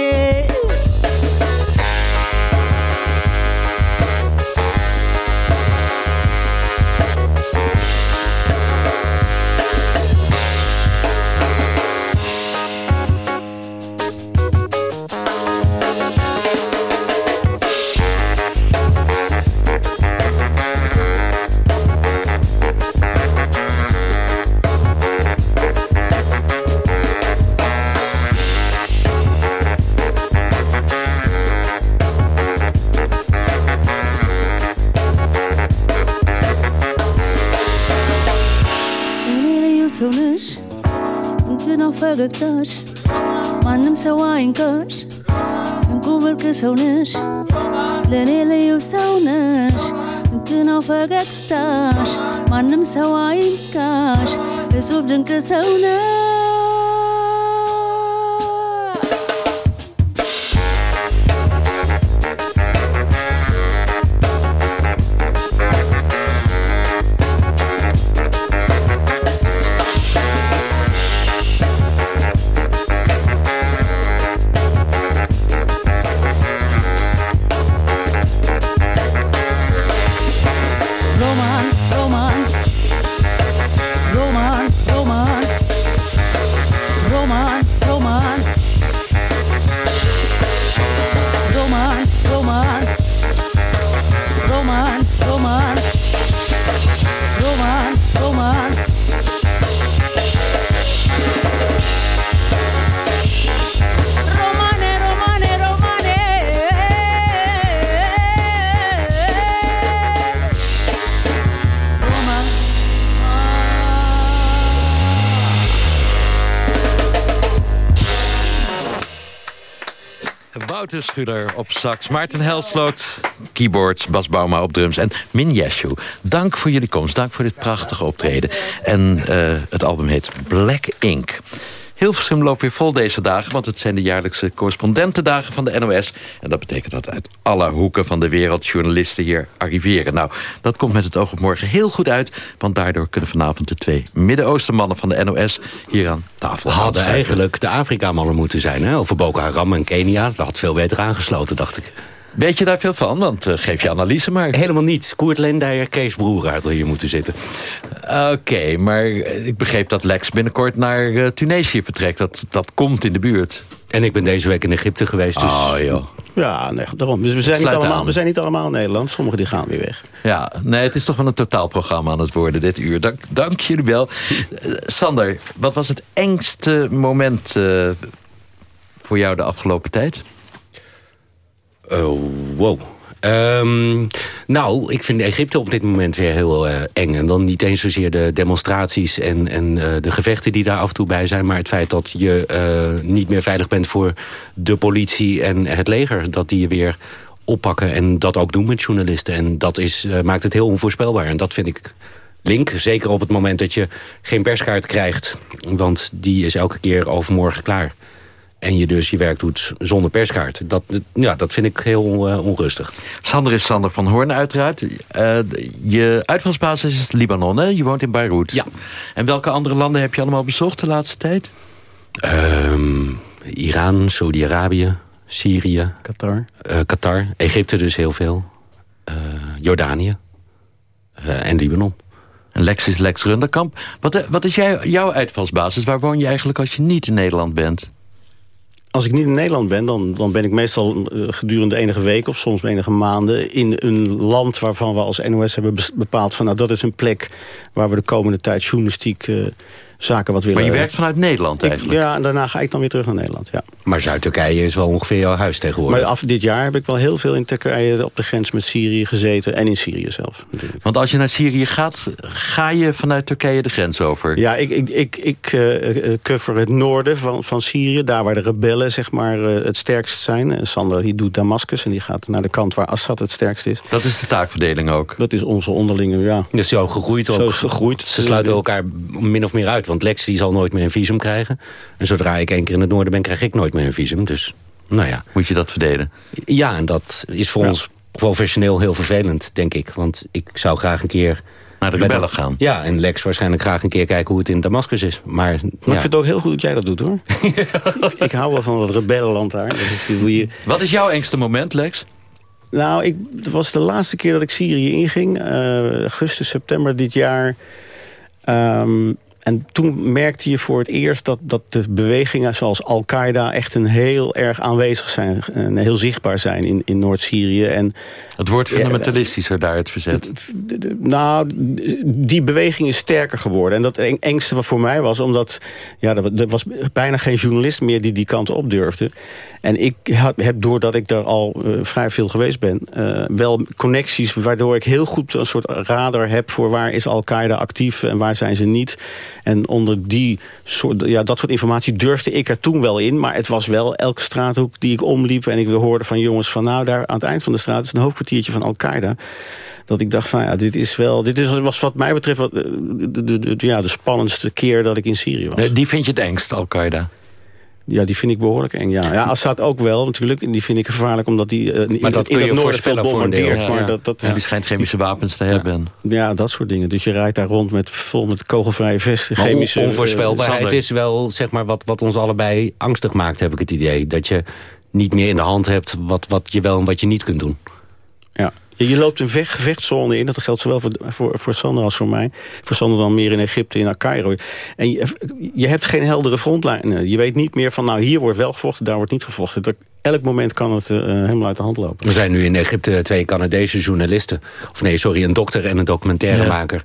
ፈገግታሽ ማንም ሰው አይንካሽ እጹብ ድንቅ ሰው ነሽ Schuler op sax, Maarten Helsloot, keyboards, Bas Bauma op drums en Min Yeshu. Dank voor jullie komst, dank voor dit prachtige optreden. En eh, het album heet Black Ink. Hilversum loopt weer vol deze dagen, want het zijn de jaarlijkse correspondentendagen van de NOS. En dat betekent dat uit alle hoeken van de wereld journalisten hier arriveren. Nou, dat komt met het oog op morgen heel goed uit, want daardoor kunnen vanavond de twee Midden-Oostenmannen van de NOS hier aan tafel Hadden eigenlijk de Afrika-mannen moeten zijn, hè? Over Boko Haram en Kenia. Dat had veel beter aangesloten, dacht ik. Weet je daar veel van? Want eh, geef je analyse maar. Helemaal niet. Koert Lendijer, Kees Broer hadden hier moeten zitten. Oké, maar eh, ik begreep dat Lex binnenkort naar eh, Tunesië vertrekt. Dat, dat komt in de buurt. En ik ben deze week in Egypte geweest, dus... Oh, joh. Ja, nee, daarom. Dus we zijn, niet allemaal, aan. we zijn niet allemaal in Nederland. Sommigen die gaan weer weg. Ja, nee, het is toch wel een totaalprogramma aan het worden dit uur. Dank, dank jullie wel. Eh, Sander, wat was het engste moment eh, voor jou de afgelopen tijd? Oh, wow. Ehm, nou, ik vind Egypte op dit moment weer heel eh, eng. En dan niet eens zozeer de demonstraties en, en eh, de gevechten die daar af en toe bij zijn... maar het feit dat je eh, niet meer veilig bent voor de politie en het leger. Dat die je weer oppakken en dat ook doen met journalisten. En dat is, eh, maakt het heel onvoorspelbaar. En dat vind ik link. Zeker op het moment dat je geen perskaart krijgt. Want die is elke keer overmorgen klaar. En je dus je werk doet zonder perskaart. Dat, ja, dat vind ik heel eh, onrustig. Sander is Sander van Hoorn uiteraard. Eh, je uitvalsbasis is Libanon, hè? Je woont in Beirut. Ja. En welke andere landen heb je allemaal bezocht de laatste tijd? Ehm, Iran, Saudi-Arabië, Syrië. Qatar. eh, Qatar. Egypte dus heel veel. Eh, Jordanië. Eh, en Libanon. En Lex is Lex Runderkamp. Wat, wat is jij, jouw uitvalsbasis? Waar woon je eigenlijk als je niet in Nederland bent? Als ik niet in Nederland ben, dan, dan ben ik meestal eh, gedurende enige weken... of soms enige maanden in een land waarvan we als NOS hebben bepaald... van nou, dat is een plek waar we de komende tijd journalistiek eh, zaken wat willen... Maar je werkt vanuit Nederland Ik- eigenlijk? ja, en daarna ga ik dan weer terug naar Nederland, ja. Maar Zuid-Turkije is wel ongeveer jouw huis tegenwoordig. Maar af dit jaar heb ik wel heel veel in Turkije op de grens met Syrië gezeten... en in Syrië zelf, natuurlijk. Want als je naar Syrië gaat, ga je vanuit Turkije de grens over? Ja, ik, ik, ik, ik eh, eh, cover het noorden van, van Syrië. Daar waar de rebellen zeg maar, eh, het sterkst zijn. En Sander die doet Damascus en die gaat naar de kant waar Assad het sterkst is. Dat is de taakverdeling ook? Dat is onze onderlinge, ja. Dus zo gegroeid ook. Zo is gegroeid. Ze sluiten elkaar min of meer uit. Want Lex die zal nooit meer een visum krijgen. En zodra ik één keer in het noorden ben, krijg ik nooit meer een visum. Dus, nou ja. Moet je dat verdelen? Ja, en dat is voor ons professioneel heel vervelend, denk ik. Want ik zou graag een keer... Naar de rebellen gaan. Ja, en Lex waarschijnlijk graag een keer kijken hoe het in Damascus is. Maar, Maar ja. ik vind het ook heel goed dat jij dat doet, hoor. [LAUGHS] ik, hou wel van dat rebellenland daar. Dat is je... Wat is jouw engste moment, Lex? Nou, ik, het was de laatste keer dat ik Syrië inging. eh, augustus, september dit jaar. Ehm, en toen merkte je voor het eerst dat, dat de bewegingen zoals Al-Qaeda... echt een heel erg aanwezig zijn en heel zichtbaar zijn in, in Noord-Syrië. En Het wordt fundamentalistischer daar, het verzet. nou, die beweging is sterker geworden. En dat eng- engste wat voor mij was, omdat ja, er, was bijna geen journalist meer die die kant op durfde. En ik heb, doordat ik daar al eh, vrij veel geweest ben, eh, wel connecties waardoor ik heel goed een soort radar heb voor waar is Al-Qaeda actief en waar zijn ze niet. En onder die soort, ja, dat soort informatie durfde ik er toen wel in. Maar het was wel elke straathoek die ik omliep... en ik hoorde van jongens van nou, daar aan het eind van de straat... is een hoofdkwartiertje van Al-Qaeda dat ik dacht van ja, dit is wel, dit is, was wat mij betreft de, de, de, ja, de spannendste keer dat ik in Syrië was. Die vind je het engst, Al-Qaeda? Ja, die vind ik behoorlijk eng. Ja, ja Assad ook wel natuurlijk. En die vind ik gevaarlijk omdat die uh, maar dat in, in het noorden veel bombardeert. Ja, maar dat, dat, ja, die schijnt chemische wapens te hebben. Ja, dat soort dingen. Dus je rijdt daar rond met vol met kogelvrije vesten. chemische, onvoorspelbaarheid uh, is wel zeg maar, wat, wat ons allebei angstig maakt, heb ik het idee. Dat je niet meer in de hand hebt wat, wat je wel en wat je niet kunt doen. Ja. Je loopt een gevechtszone in. Dat geldt zowel voor, voor, voor Sander als voor mij. Voor Sander dan meer in Egypte, in Cairo. En je, je, hebt geen heldere frontlijnen. Je weet niet meer van, nou, hier wordt wel gevochten, daar wordt niet gevochten. Dat, elk moment kan het uh, helemaal uit de hand lopen. Er zijn nu in Egypte twee Canadese journalisten. Of nee, sorry, een dokter en een documentairemaker.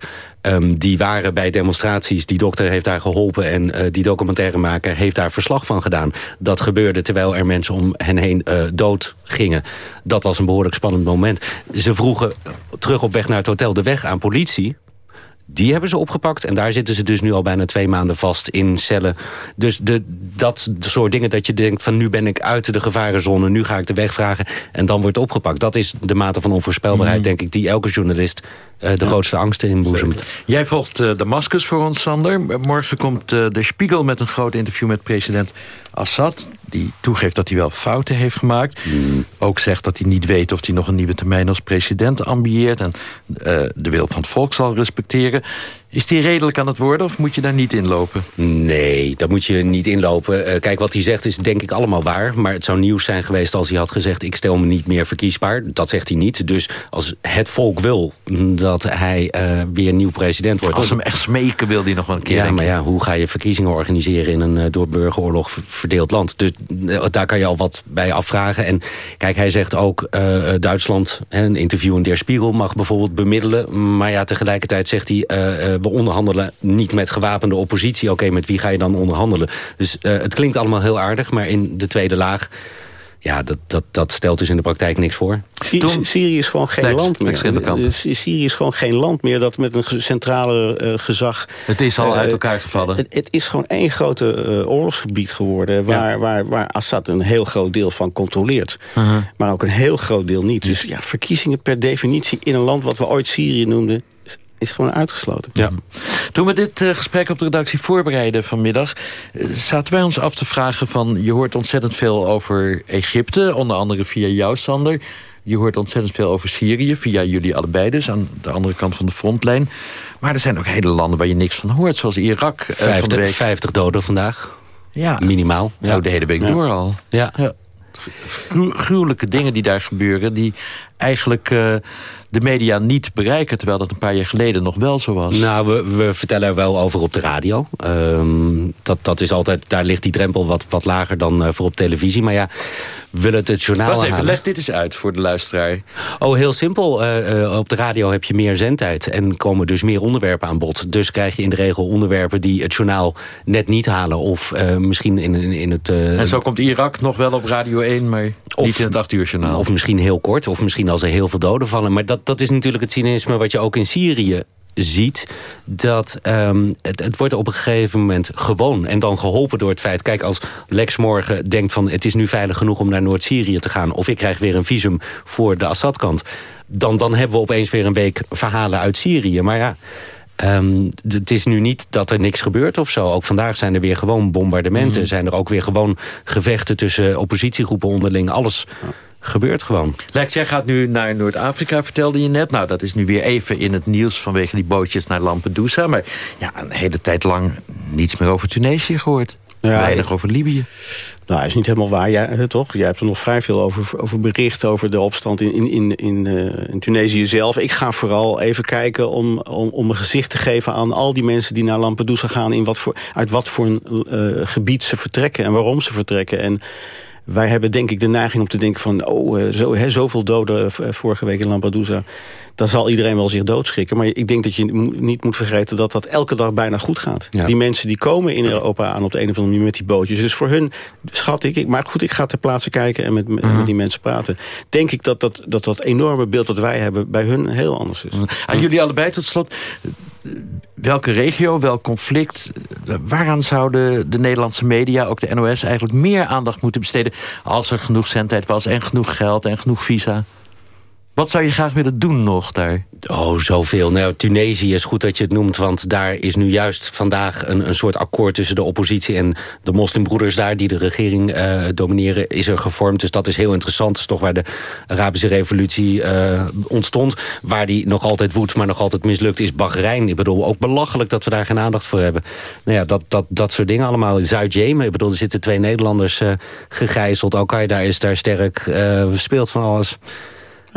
Um, die waren bij demonstraties. Die dokter heeft daar geholpen. En uh, die documentairemaker heeft daar verslag van gedaan. Dat gebeurde terwijl er mensen om hen heen uh, dood gingen. Dat was een behoorlijk spannend moment. Ze vroegen terug op weg naar het hotel de weg aan politie. Die hebben ze opgepakt en daar zitten ze dus nu al bijna twee maanden vast in cellen. Dus de, dat soort dingen dat je denkt van nu ben ik uit de gevarenzone, nu ga ik de weg vragen en dan wordt opgepakt. Dat is de mate van onvoorspelbaarheid, denk ik, die elke journalist uh, de ja. grootste angsten inboezemt. Jij volgt uh, Damascus voor ons, Sander. Morgen komt uh, de Spiegel met een groot interview met president Assad... die toegeeft dat hij wel fouten heeft gemaakt. Mm. Ook zegt dat hij niet weet of hij nog een nieuwe termijn als president ambieert... en uh, de wil van het volk zal respecteren. Is die redelijk aan het worden of moet je daar niet inlopen? Nee, daar moet je niet inlopen. Uh, kijk, wat hij zegt is denk ik allemaal waar. Maar het zou nieuws zijn geweest als hij had gezegd... ik stel me niet meer verkiesbaar. Dat zegt hij niet. Dus als het volk wil dat hij uh, weer nieuw president wordt... Als hem echt smeken wil hij nog wel een keer. Ja, maar ja, hoe ga je verkiezingen organiseren... in een uh, door burgeroorlog verdeeld land? Dus daar kan je al wat bij afvragen. En kijk, hij zegt ook Duitsland... een interview in Der Spiegel mag bijvoorbeeld bemiddelen. Maar ja, tegelijkertijd zegt hij we onderhandelen niet met gewapende oppositie. Oké, okay, met wie ga je dan onderhandelen? Dus uh, het klinkt allemaal heel aardig, maar in de tweede laag... Ja, dat, dat, dat stelt dus in de praktijk niks voor. Syrië, Syrië is gewoon geen Lex, land meer. Syrië is gewoon geen land meer dat met een centrale uh, gezag... Het is al uh, uit elkaar gevallen. Het, het, is gewoon één grote uh, oorlogsgebied geworden... Waar, ja. waar, waar Assad een heel groot deel van controleert. -huh. Maar ook een heel groot deel niet. Dus ja, verkiezingen per definitie in een land wat we ooit Syrië noemden is gewoon uitgesloten. Ja. Toen we dit uh, gesprek op de redactie voorbereiden vanmiddag... Uh, zaten wij ons af te vragen van... je hoort ontzettend veel over Egypte, onder andere via jou, Sander. Je hoort ontzettend veel over Syrië, via jullie allebei dus... aan de andere kant van de frontlijn. Maar er zijn ook hele landen waar je niks van hoort, zoals Irak. Uh, 50, week. 50 doden vandaag. Ja. Minimaal. Ja. Nou, de hele week ja. door al. Ja. ja. Gruwelijke dingen die daar gebeuren... die eigenlijk uh, de media niet bereiken... terwijl dat een paar jaar geleden nog wel zo was. Nou, we, we vertellen er wel over op de radio. Um, dat, dat is altijd, daar ligt die drempel wat, wat lager dan uh, voor op televisie. Maar ja, willen het het journaal Wacht even, halen. leg dit eens uit voor de luisteraar. Oh, heel simpel. Uh, op de radio heb je meer zendtijd en komen dus meer onderwerpen aan bod. Dus krijg je in de regel onderwerpen die het journaal net niet halen. Of misschien in, in, in het... en zo komt Irak nog wel op Radio 1, maar of, niet in het 8 uur journaal. Of misschien heel kort, of misschien als er heel veel doden vallen. Maar dat, dat is natuurlijk het cynisme wat je ook in Syrië ziet dat um, het, het wordt op een gegeven moment gewoon. En dan geholpen door het feit... kijk, als Lex morgen denkt van... het is nu veilig genoeg om naar Noord-Syrië te gaan... of ik krijg weer een visum voor de Assad-kant... Dan, dan hebben we opeens weer een week verhalen uit Syrië. Maar ja... Um, het is nu niet dat er niks gebeurt of zo. Ook vandaag zijn er weer gewoon bombardementen. Mm. Zijn er ook weer gewoon gevechten tussen oppositiegroepen onderling. Alles ja. gebeurt gewoon. Lex, jij gaat nu naar Noord-Afrika, vertelde je net. Nou, dat is nu weer even in het nieuws vanwege die bootjes naar Lampedusa. Maar ja, een hele tijd lang niets meer over Tunesië gehoord. Ja, Weinig over Libië. Nou, is niet helemaal waar, jij, toch? Jij hebt er nog vrij veel over, over bericht... over de opstand in, in, in, in, uh, in Tunesië zelf. Ik ga vooral even kijken om, om, om een gezicht te geven... aan al die mensen die naar Lampedusa gaan... In wat voor, uit wat voor een uh, gebied ze vertrekken en waarom ze vertrekken. En wij hebben denk ik de neiging om te denken van... oh, uh, zo, hè, zoveel doden vorige week in Lampedusa dan zal iedereen wel zich doodschrikken. Maar ik denk dat je niet moet vergeten dat dat elke dag bijna goed gaat. Ja. Die mensen die komen in Europa aan op de een of andere manier met die bootjes. Dus voor hun schat ik, maar goed, ik ga ter plaatse kijken en met, met, uh -huh. die mensen praten. Denk ik dat dat, dat dat enorme beeld dat wij hebben bij hun heel anders is. -huh. Aan jullie allebei tot slot welke regio, welk conflict... waaraan zouden de Nederlandse media, ook de NOS... eigenlijk meer aandacht moeten besteden... als er genoeg zendtijd was en genoeg geld en genoeg visa? Wat zou je graag willen doen nog daar? Oh, zoveel. Nou, Tunesië is goed dat je het noemt... want daar is nu juist vandaag een, een soort akkoord... tussen de oppositie en de moslimbroeders daar... die de regering uh, domineren, is er gevormd. Dus dat is heel interessant. Dat is toch waar de Arabische revolutie uh, ontstond. Waar die nog altijd woedt, maar nog altijd mislukt... is Bahrein. Ik bedoel, ook belachelijk dat we daar geen aandacht voor hebben. Nou ja, dat, dat, dat soort dingen allemaal. Zuid-Jemen, ik bedoel, er zitten twee Nederlanders uh, gegijzeld. Al-Qaeda is daar sterk. speelt van alles...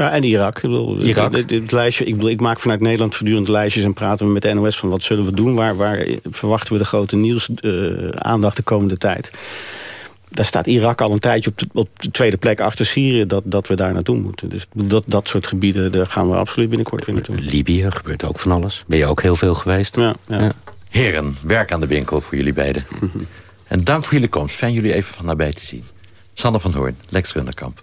Ja, en Irak. Ik, bedoel, Irak. Lijstje, ik, bedoel, ik maak vanuit Nederland voortdurend lijstjes... en praten we met de NOS van wat zullen we doen? Waar, waar verwachten we de grote nieuwsaandacht uh, de komende tijd? Daar staat Irak al een tijdje op de, op de, tweede plek achter Syrië... Dat, dat we daar naartoe moeten. Dus dat, dat soort gebieden daar gaan we absoluut binnenkort weer naartoe. Libië gebeurt ook van alles. Ben je ook heel veel geweest? Ja, ja. ja. Heren, werk aan de winkel voor jullie beiden. [LAUGHS] en dank voor jullie komst. Fijn jullie even van nabij te zien. Sander van Hoorn, Lex Runderkamp.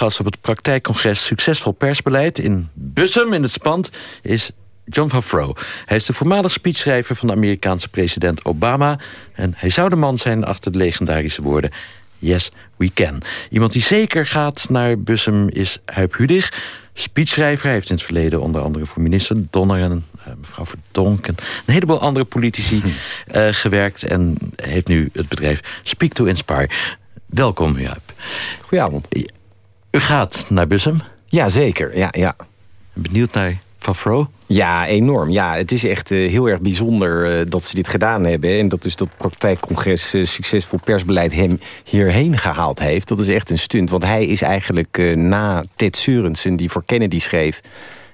Gast op het praktijkcongres Succesvol Persbeleid... in Bussum, in het Spand, is John Favreau. Hij is de voormalig speechschrijver van de Amerikaanse president Obama... en hij zou de man zijn achter de legendarische woorden... Yes, we can. Iemand die zeker gaat naar Bussum is Huip Hudig. Speechschrijver, hij heeft in het verleden onder andere voor minister Donner... en uh, mevrouw Verdonk en een heleboel andere politici uh, [LAUGHS] gewerkt... en heeft nu het bedrijf Speak to Inspire. Welkom, Huip. Goedenavond. U gaat naar Bussum? Ja, zeker. Ja, ja. Benieuwd naar Favreau? Ja, enorm. Ja, het is echt uh, heel erg bijzonder uh, dat ze dit gedaan hebben. En dat dus dat praktijkcongres uh, Succesvol Persbeleid hem hierheen gehaald heeft. Dat is echt een stunt. Want hij is eigenlijk na Ted Seurensen, die voor Kennedy schreef...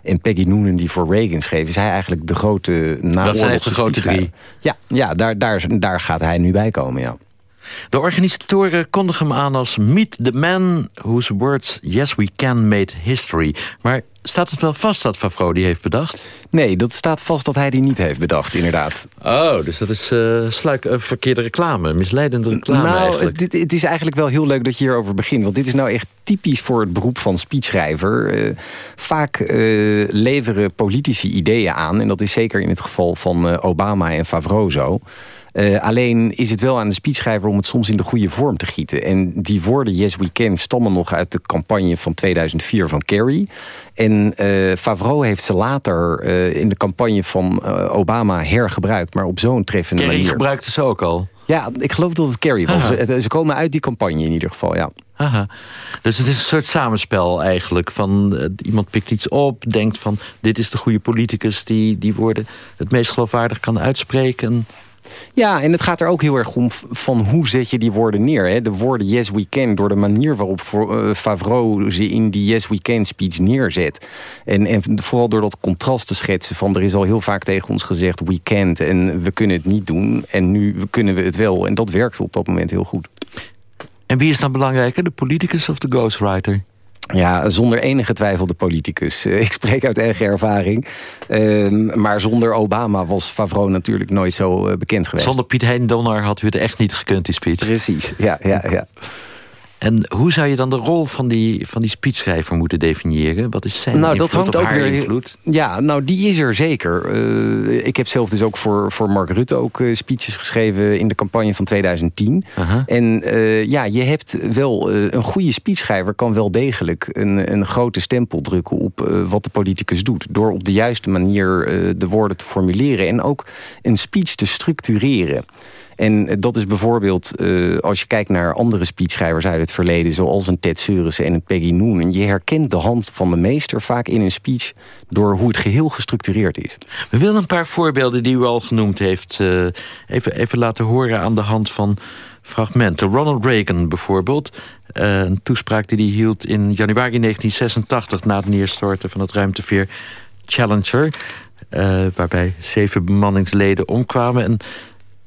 en Peggy Noonan, die voor Reagan schreef... is hij eigenlijk de grote... Dat zijn echt de grote drie. Ja, ja daar, daar, daar gaat hij nu bij komen, ja. De organisatoren kondigen hem aan als Meet the Man whose words Yes We Can made history. Maar staat het wel vast dat Favreau die heeft bedacht? Nee, dat staat vast dat hij die niet heeft bedacht, inderdaad. Oh, dus dat is uh, sluik, uh, verkeerde reclame, misleidende reclame nou, eigenlijk. Het, het is eigenlijk wel heel leuk dat je hierover begint. Want dit is nou echt typisch voor het beroep van speechschrijver. Uh, vaak leveren politici ideeën aan. En dat is zeker in het geval van Obama en Favreau zo. Uh, alleen is het wel aan de speechschrijver om het soms in de goede vorm te gieten. En die woorden Yes We Can stammen nog uit de campagne van 2004 van Kerry. En uh, Favreau heeft ze later uh, in de campagne van Obama hergebruikt. Maar op zo'n treffende Kerry manier. gebruikte ze ook al? Ja, ik geloof dat het Kerry was. Ze, ze, komen uit die campagne in ieder geval, ja. Aha. Dus het is een soort samenspel eigenlijk. Van, eh, iemand pikt iets op, denkt van... dit is de goede politicus die die woorden het meest geloofwaardig kan uitspreken. Ja, en het gaat er ook heel erg om van hoe zet je die woorden neer. Hè? De woorden yes we can, door de manier waarop uh, Favreau ze in die yes we can speech neerzet. En, en vooral door dat contrast te schetsen van er is al heel vaak tegen ons gezegd we can't en we kunnen het niet doen. En nu kunnen we het wel. En dat werkte op dat moment heel goed. En wie is dan belangrijker, de politicus of de ghostwriter? Ja, zonder enige twijfel de politicus. Eh, ik spreek uit eigen ervaring. Ehm, maar zonder Obama was Favreau natuurlijk nooit zo eh, bekend geweest. Zonder Piet Hein Donner had u het echt niet gekund, die speech. Precies, ja, ja, ja. En hoe zou je dan de rol van die, van die speechschrijver moeten definiëren? Wat is zijn nou, invloed dat hangt ook haar weer, invloed? Ja, nou die is er zeker. Uh, ik heb zelf dus ook voor, voor Mark Rutte ook uh, speeches geschreven... in de campagne van 2010. Uh-huh. En uh, ja, je hebt wel... een goede speechschrijver kan wel degelijk een, een grote stempel drukken... op wat de politicus doet. Door op de juiste manier de woorden te formuleren... en ook een speech te structureren. En dat is bijvoorbeeld, uh, als je kijkt naar andere speechschrijvers uit het verleden... zoals een Ted Seurissen en een Peggy Noonan... je herkent de hand van de meester vaak in een speech... door hoe het geheel gestructureerd is. We willen een paar voorbeelden die u al genoemd heeft... Uh, even, even laten horen aan de hand van fragmenten. Ronald Reagan bijvoorbeeld. Uh, een toespraak die hij hield in januari 1986... na het neerstorten van het ruimteveer Challenger... waarbij zeven bemanningsleden omkwamen... En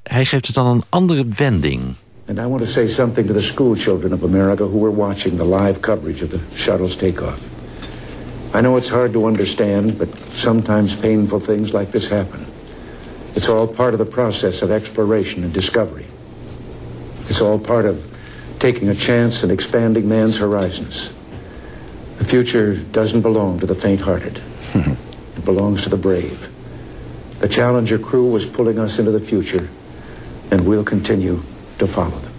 hij geeft het dan een andere wending. And I want to say something to the school children of America who were watching the live coverage of the shuttle's takeoff. I know it's hard to understand, but sometimes painful things like this happen. It's all part of the process of exploration and discovery. It's all part of taking a chance and expanding man's horizons. The future doesn't belong to the faint-hearted. [LAUGHS] it belongs to the brave. The Challenger crew was pulling us into the future and we'll continue to follow them.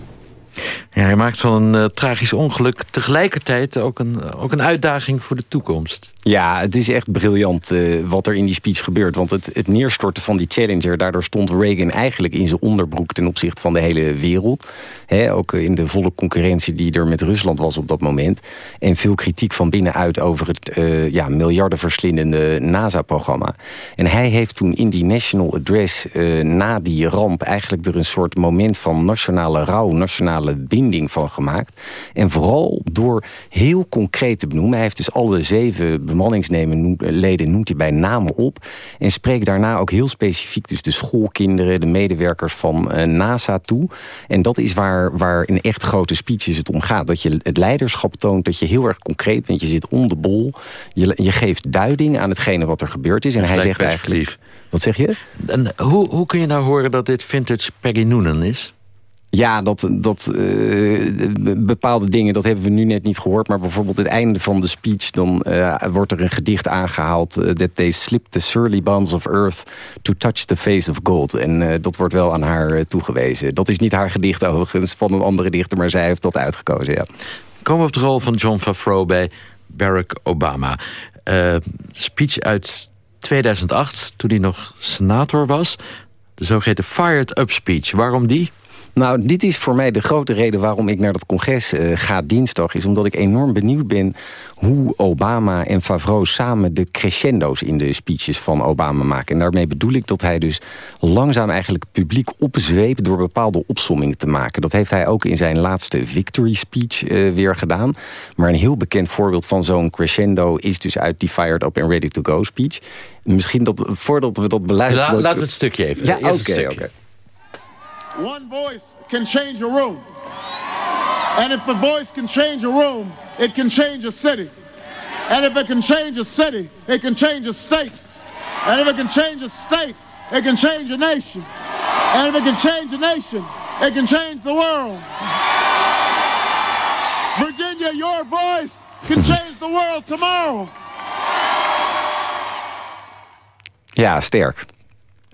Ja, hij maakt van een uh, tragisch ongeluk tegelijkertijd ook een, ook een uitdaging voor de toekomst. Ja, het is echt briljant uh, wat er in die speech gebeurt. Want het, het neerstorten van die Challenger... daardoor stond Reagan eigenlijk in zijn onderbroek... ten opzichte van de hele wereld. He, ook in de volle concurrentie die er met Rusland was op dat moment. En veel kritiek van binnenuit over het uh, ja, miljardenverslindende NASA-programma. En hij heeft toen in die National Address na die ramp... eigenlijk er een soort moment van nationale rouw, nationale binding van gemaakt. En vooral door heel concreet te benoemen. Hij heeft dus alle zeven bemanningsleden noemt hij bij namen op. En spreekt daarna ook heel specifiek dus de schoolkinderen... de medewerkers van uh, NASA toe. En dat is waar, waar in echt grote speeches het om gaat. Dat je het leiderschap toont, dat je heel erg concreet bent. Je zit om de bol. Je, je geeft duiding aan hetgene wat er gebeurd is. En hij zegt eigenlijk... Wat zeg je? En hoe, hoe kun je nou horen dat dit vintage Peggy Noonan is? Ja, dat, dat uh, bepaalde dingen, dat hebben we nu net niet gehoord. Maar bijvoorbeeld het einde van de speech... dan uh, wordt er een gedicht aangehaald... Uh, that they slipped the surly bonds of earth... to touch the face of gold. En dat wordt wel aan haar toegewezen. Dat is niet haar gedicht overigens, van een andere dichter... maar zij heeft dat uitgekozen, ja. Komen we op de rol van John Favreau bij Barack Obama. speech uit 2008, toen hij nog senator was. De zogeheten Fired Up speech. Waarom die? Nou, dit is voor mij de grote reden waarom ik naar dat congres uh, ga dinsdag. Is omdat ik enorm benieuwd ben hoe Obama en Favreau samen de crescendo's in de speeches van Obama maken. En daarmee bedoel ik dat hij dus langzaam eigenlijk het publiek opzweept door bepaalde opsommingen te maken. Dat heeft hij ook in zijn laatste victory speech uh, weer gedaan. Maar een heel bekend voorbeeld van zo'n crescendo is dus uit die Fired Up and Ready to Go speech. Misschien dat voordat we dat beluisteren... La, laten we het stukje even. Ja, oké, okay. One voice can change a room. And if a voice can change a room, it can change a city. And if it can change a city, it can change a state. And if it can change a state, it can change a nation. And if it can change a nation, it can change the world. Virginia, your voice can change the world tomorrow. Ja, sterk.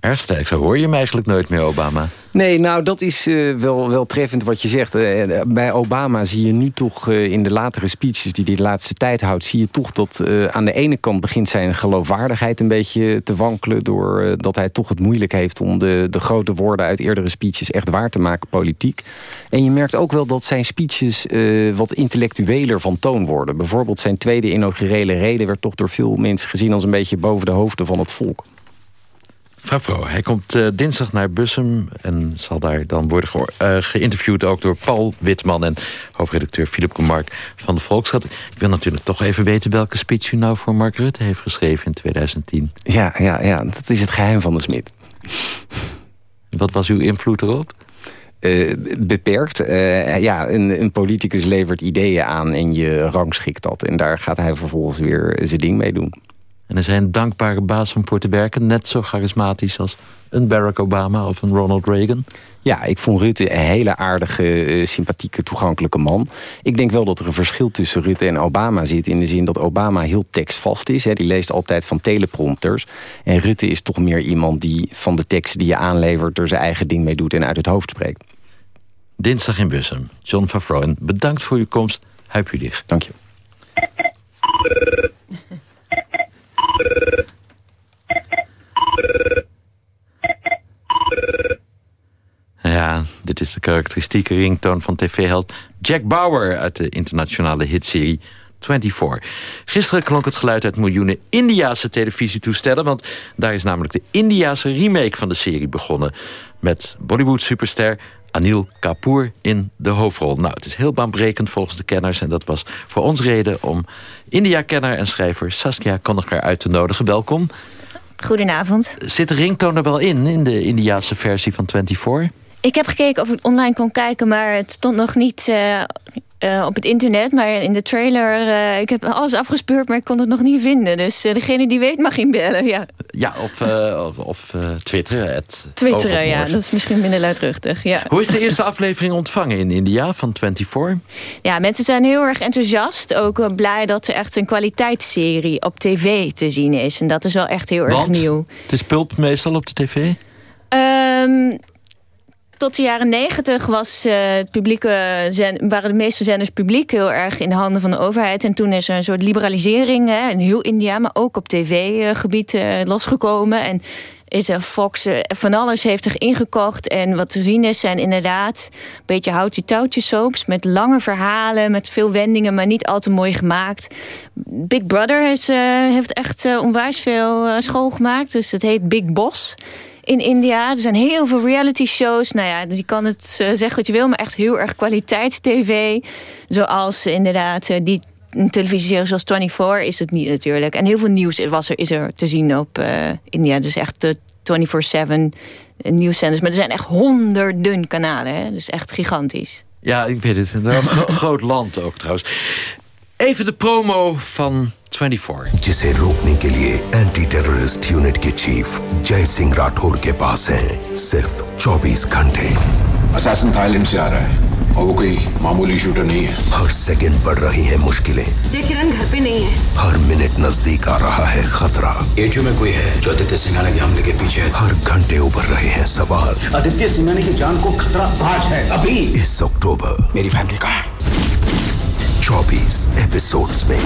Erg sterk. Zo hoor je hem eigenlijk nooit meer, Obama. Nee, nou dat is uh, wel, wel treffend wat je zegt. Uh, bij Obama zie je nu toch in de latere speeches die hij de laatste tijd houdt... zie je toch dat aan de ene kant begint zijn geloofwaardigheid een beetje te wankelen... doordat dat hij toch het moeilijk heeft om de, de grote woorden uit eerdere speeches echt waar te maken politiek. En je merkt ook wel dat zijn speeches wat intellectueler van toon worden. Bijvoorbeeld zijn tweede inaugurele reden werd toch door veel mensen gezien als een beetje boven de hoofden van het volk. Mevrouw hij komt uh, dinsdag naar Bussum... en zal daar dan worden ge uh, geïnterviewd ook door Paul Witman... en hoofdredacteur Philip Mark van de Volkskrant. Ik wil natuurlijk toch even weten welke speech u nou voor Mark Rutte heeft geschreven in 2010. Ja, ja, ja dat is het geheim van de Smit. Wat was uw invloed erop? Uh, beperkt. Uh, ja, een, een, politicus levert ideeën aan en je rangschikt dat. En daar gaat hij vervolgens weer zijn ding mee doen. En zei een dankbare baas om voor te werken. Net zo charismatisch als een Barack Obama of een Ronald Reagan. Ja, ik vond Rutte een hele aardige, eh, sympathieke, toegankelijke man. Ik denk wel dat er een verschil tussen Rutte en Obama zit... in de zin dat Obama heel tekstvast is. Hè. Die leest altijd van teleprompters. En Rutte is toch meer iemand die van de tekst die je aanlevert... er zijn eigen ding mee doet en uit het hoofd spreekt. Dinsdag in Bussum. John Favreau. bedankt voor uw komst. Huip u dicht. Dank je. Ja, dit is de karakteristieke ringtoon van tv-held Jack Bauer... uit de internationale hitserie 24. Gisteren klonk het geluid uit miljoenen Indiase televisietoestellen... want daar is namelijk de Indiase remake van de serie begonnen... met Bollywood-superster Anil Kapoor in de hoofdrol. Nou, het is heel baanbrekend volgens de kenners... en dat was voor ons reden om India-kenner en schrijver Saskia Konniger uit te nodigen. Welkom. Goedenavond. Zit de ringtoon er wel in, in de Indiaanse versie van 24? Ik heb gekeken of ik online kon kijken, maar het stond nog niet uh, uh, op het internet. Maar in de trailer, uh, ik heb alles afgespeurd, maar ik kon het nog niet vinden. Dus degene die weet mag inbellen, ja. Ja, of, of, of twitteren. twitteren, ja. Dat is misschien minder luidruchtig, ja. Hoe is de eerste aflevering ontvangen in India van 24? Ja, mensen zijn heel erg enthousiast. Ook blij dat er echt een kwaliteitsserie op tv te zien is. En dat is wel echt heel Want erg nieuw. het is pulp meestal op de tv? Um, tot de jaren negentig was, uh, publieke waren de meeste zenders publiek heel erg in de handen van de overheid. En toen is er een soort liberalisering hè, in heel India, maar ook op tv-gebied uh, losgekomen. En is er Fox van alles heeft zich ingekocht. En wat te zien is, zijn inderdaad een beetje houtje-touwtje soaps. Met lange verhalen, met veel wendingen, maar niet al te mooi gemaakt. Big Brother is, heeft echt onwijs veel school gemaakt. Dus het heet Big Boss in India. Er zijn heel veel reality shows. Nou ja, je kan het uh, zeggen wat je wil, maar echt heel erg kwaliteitstv. Zoals inderdaad uh, die een televisieserie zoals 24 is het niet natuurlijk. En heel veel nieuws was er, is er te zien op uh, India. Dus echt de 24-7 nieuwszenders. Maar er zijn echt honderden kanalen. Hè? Dus echt gigantisch. Ja, ik weet het. Een [LAUGHS] groot land ook trouwens. Even de promo van 24. जिसे रोकने के लिए anti terrorist unit के chief Jai Singh राठौर के पास हैं सिर्फ़ 24 घंटे। Assassin Thailand से आ रहा है और वो कोई मामूली शूटर नहीं है। हर सेकंड बढ़ रही हैं मुश्किलें। जय किरण घर पे नहीं है। हर मिनट नज़दीक आ रहा है खतरा। एटीओ में कोई है? जो आदित्य सिंघाना के हमले के पीछे है। हर घंटे उभर रहे हैं सवाल। आदित्य सिंघाना की जान को खतरा आज है अभी। इस अक्टूबर। मेरी फैमिली कहाँ है? 24 एपिसोड्स में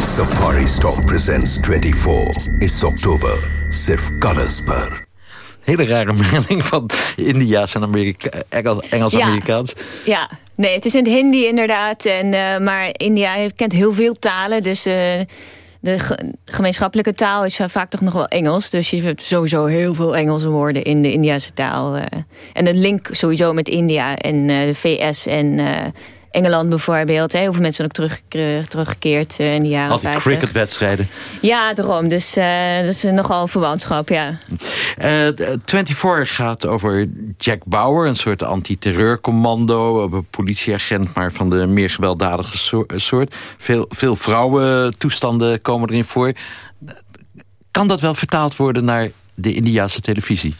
Safari Storm presents 24 is oktober, सिर्फ colors पर Hele rare mengeling van India's en Amerika Engels-Amerikaans. Ja. ja. nee, het is in het Hindi inderdaad. En, uh, maar India heeft, kent heel veel talen, dus... Uh, de ge gemeenschappelijke taal is vaak toch nog wel Engels. Dus je hebt sowieso heel veel Engelse woorden in de Indiase taal. Uh, en de link sowieso met India en de VS en Engeland bijvoorbeeld. Hè. Hoeveel mensen ook terug, teruggekeerd uh, in de jaren Al die cricketwedstrijden. Ja, daarom. Dus uh, dat is nogal verwantschap, ja. Uh, 24 gaat over Jack Bauer, een soort antiterreurcommando. Een politieagent, maar van de meer gewelddadige soort. Veel, veel vrouwentoestanden komen erin voor. Kan dat wel vertaald worden naar de Indiase televisie?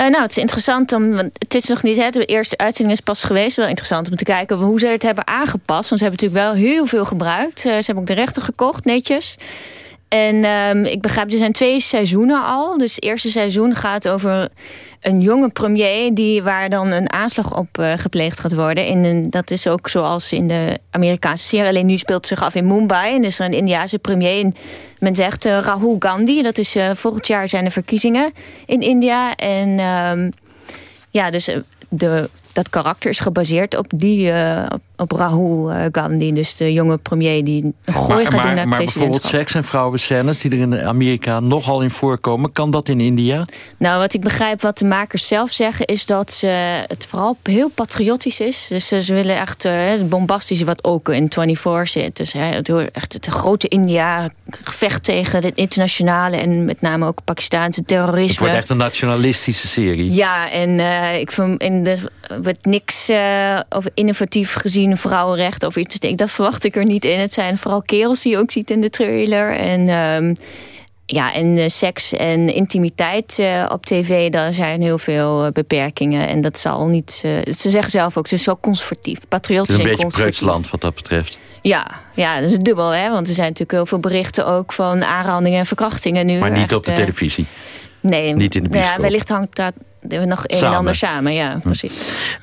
Uh, nou, het is interessant om. Het is nog niet. Hè, de eerste uitzending is pas geweest. Wel interessant om te kijken hoe ze het hebben aangepast. Want ze hebben natuurlijk wel heel veel gebruikt. Uh, ze hebben ook de rechten gekocht, netjes. En um, ik begrijp, er zijn twee seizoenen al. Dus het eerste seizoen gaat over een jonge premier... Die, waar dan een aanslag op uh, gepleegd gaat worden. In dat is ook zoals in de Amerikaanse serie. Alleen nu speelt het zich af in Mumbai. En is er een Indiase premier. En men zegt uh, Rahul Gandhi. Dat is uh, volgend jaar zijn de verkiezingen in India. En um, ja, dus de dat karakter is gebaseerd op, die, uh, op, op Rahul uh, Gandhi. Dus de jonge premier die een gooi maar, gaat maar, doen naar Maar bijvoorbeeld seks- en vrouwenscènes die er in Amerika nogal in voorkomen. Kan dat in India? Nou, wat ik begrijp wat de makers zelf zeggen... is dat ze het vooral heel patriotisch is. Dus ze, ze willen echt uh, het bombastische wat ook in 24 zit. Dus hè, echt het grote India gevecht tegen het internationale... en met name ook Pakistaanse terrorisme. Het wordt echt een nationalistische serie. Ja, en ik vind in de werd niks uh, over innovatief gezien, vrouwenrecht of iets. Dat verwacht ik er niet in. Het zijn vooral kerels die je ook ziet in de trailer. En, um, ja, en uh, seks en intimiteit uh, op tv, daar zijn heel veel beperkingen. En dat zal niet... ze zeggen zelf ook, ze is wel conservatief. Patriotisch Het is een en beetje preutsland wat dat betreft. Ja, ja, dat is dubbel, hè. Want er zijn natuurlijk heel veel berichten ook van aanrandingen en verkrachtingen nu. Maar niet echt, op de televisie? Nee. Niet in de bioscoop? Ja, wellicht hangt dat nog een en ander samen, ja, precies.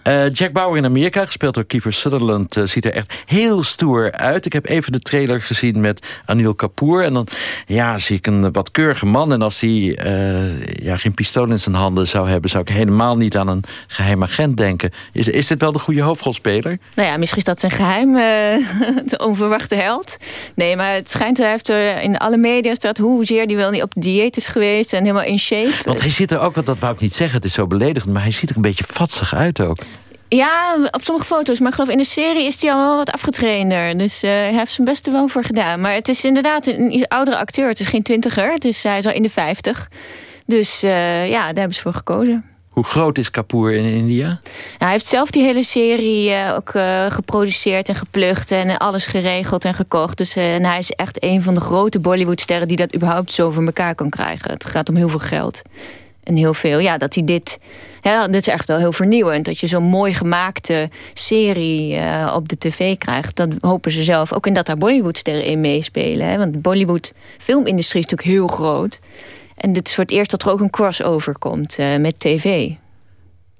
Uh, Jack Bauer in Amerika, gespeeld door Kiefer Sutherland... Uh, ziet er echt heel stoer uit. Ik heb even de trailer gezien met Anil Kapoor. En dan ja, zie ik een wat keurige man. En als hij uh, ja, geen pistool in zijn handen zou hebben... zou ik helemaal niet aan een geheim agent denken. Is, is dit wel de goede hoofdrolspeler? Nou ja, misschien is dat zijn geheim. [LAUGHS] de onverwachte held. Nee, maar het schijnt... Hij heeft er in alle media staat hoezeer die wel niet op dieet is geweest... en helemaal in shape. Want hij ziet er ook, wat dat wou ik niet zeggen... Het is zo beledigend, maar hij ziet er een beetje vatsig uit ook. Ja, op sommige foto's. Maar ik geloof in de serie is hij al wel wat afgetrainder. Dus uh, hij heeft zijn best er wel voor gedaan. Maar het is inderdaad een oudere acteur. Het is geen twintiger. Is, hij is al in de vijftig. Dus uh, ja, daar hebben ze voor gekozen. Hoe groot is Kapoor in India? Nou, hij heeft zelf die hele serie uh, ook uh, geproduceerd en geplucht... en alles geregeld en gekocht. Dus, en hij is echt een van de grote Bollywoodsterren... die dat überhaupt zo voor elkaar kan krijgen. Het gaat om heel veel geld. En heel veel, ja, dat hij dit... Ja, dit is echt wel heel vernieuwend. Dat je zo'n mooi gemaakte serie uh, op de tv krijgt. Dat hopen ze zelf. Ook in dat daar Bollywoodsterren in meespelen. Hè? Want de Bollywood filmindustrie is natuurlijk heel groot. En dit is voor het eerst dat er ook een crossover komt uh, met tv.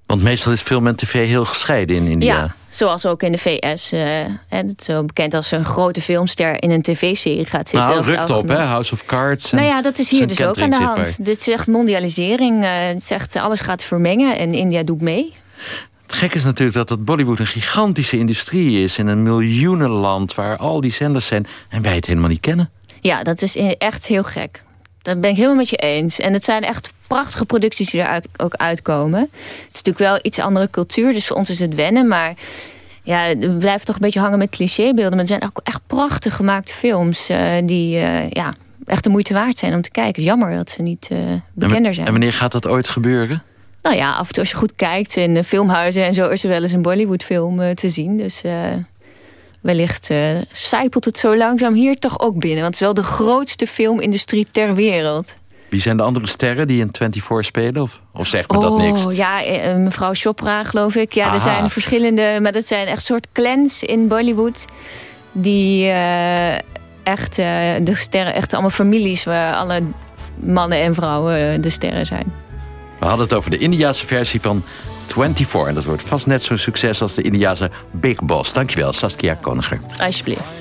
Want meestal is film en tv heel gescheiden in India. Ja, zoals ook in de VS. Uh, zo bekend als een grote filmster in een tv-serie gaat zitten. Nou, rukt op, hè? House of Cards. Nou ja, dat is hier dus ook aan de hand. Dit echt mondialisering. Uh, het zegt alles gaat vermengen en India doet mee. Het gek is natuurlijk dat dat Bollywood een gigantische industrie is... in een miljoenenland waar al die zenders zijn... en wij het helemaal niet kennen. Ja, dat is echt heel gek. Dat ben ik helemaal met je eens. En het zijn echt prachtige producties die er ook uitkomen. Het is natuurlijk wel iets andere cultuur, dus voor ons is het wennen. Maar ja, we blijven toch een beetje hangen met clichébeelden. Maar het zijn ook echt prachtig gemaakte films uh, die uh, ja, echt de moeite waard zijn om te kijken. Het is jammer dat ze niet uh, bekender zijn. En wanneer gaat dat ooit gebeuren? Nou ja, af en toe als je goed kijkt in de filmhuizen en zo... is er wel eens een Bollywood-film te zien. Dus wellicht zijpelt het zo langzaam hier toch ook binnen. Want het is wel de grootste filmindustrie ter wereld. Wie zijn de andere sterren die in 24 spelen? Of, of zegt me oh, dat niks? Ja, uh, mevrouw Chopra geloof ik. Ja, Aha. er zijn verschillende... Maar dat zijn echt soort clans in Bollywood. Die uh, echt de sterren... Echt allemaal families waar alle mannen en vrouwen de sterren zijn. We hadden het over de Indiaanse versie van 24. En dat wordt vast net zo'n succes als de Indiase Big Boss. Dankjewel, Saskia Koniger. Alsjeblieft.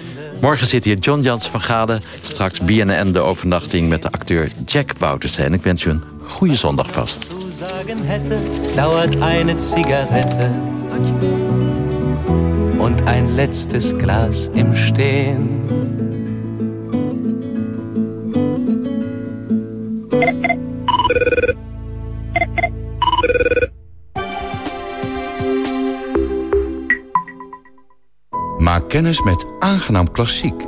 Morgen zit hier John Jansen van Gade. Straks BNN de overnachting met de acteur Jack Woutersen. En ik wens u een goede zondag vast. dauert eine Zigarette und ein letztes Glas im. Maak kennis met Aangenaam Klassiek.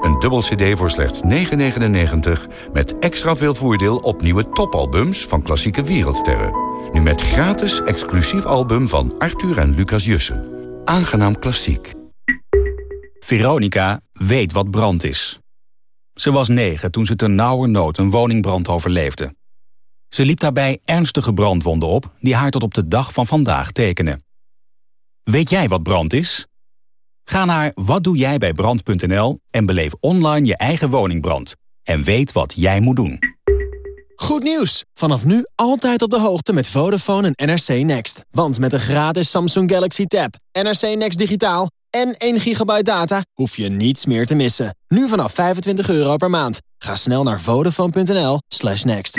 Een dubbel cd voor slechts 9,99... met extra veel voordeel op nieuwe topalbums van klassieke wereldsterren. Nu met gratis exclusief album van Arthur en Lucas Jussen. Aangenaam Klassiek. Veronica weet wat brand is. Ze was negen toen ze ten nauwernood een woningbrand overleefde. Ze liep daarbij ernstige brandwonden op die haar tot op de dag van vandaag tekenen. Weet jij wat brand is? Ga naar watdoejijbijbrand.nl en beleef online je eigen woningbrand. En weet wat jij moet doen. Goed nieuws! Vanaf nu altijd op de hoogte met Vodafone en NRC Next. Want met een gratis Samsung Galaxy Tab, NRC Next digitaal en 1 gigabyte data... hoef je niets meer te missen. Nu vanaf 25 euro per maand. Ga snel naar vodafone.nl slash next.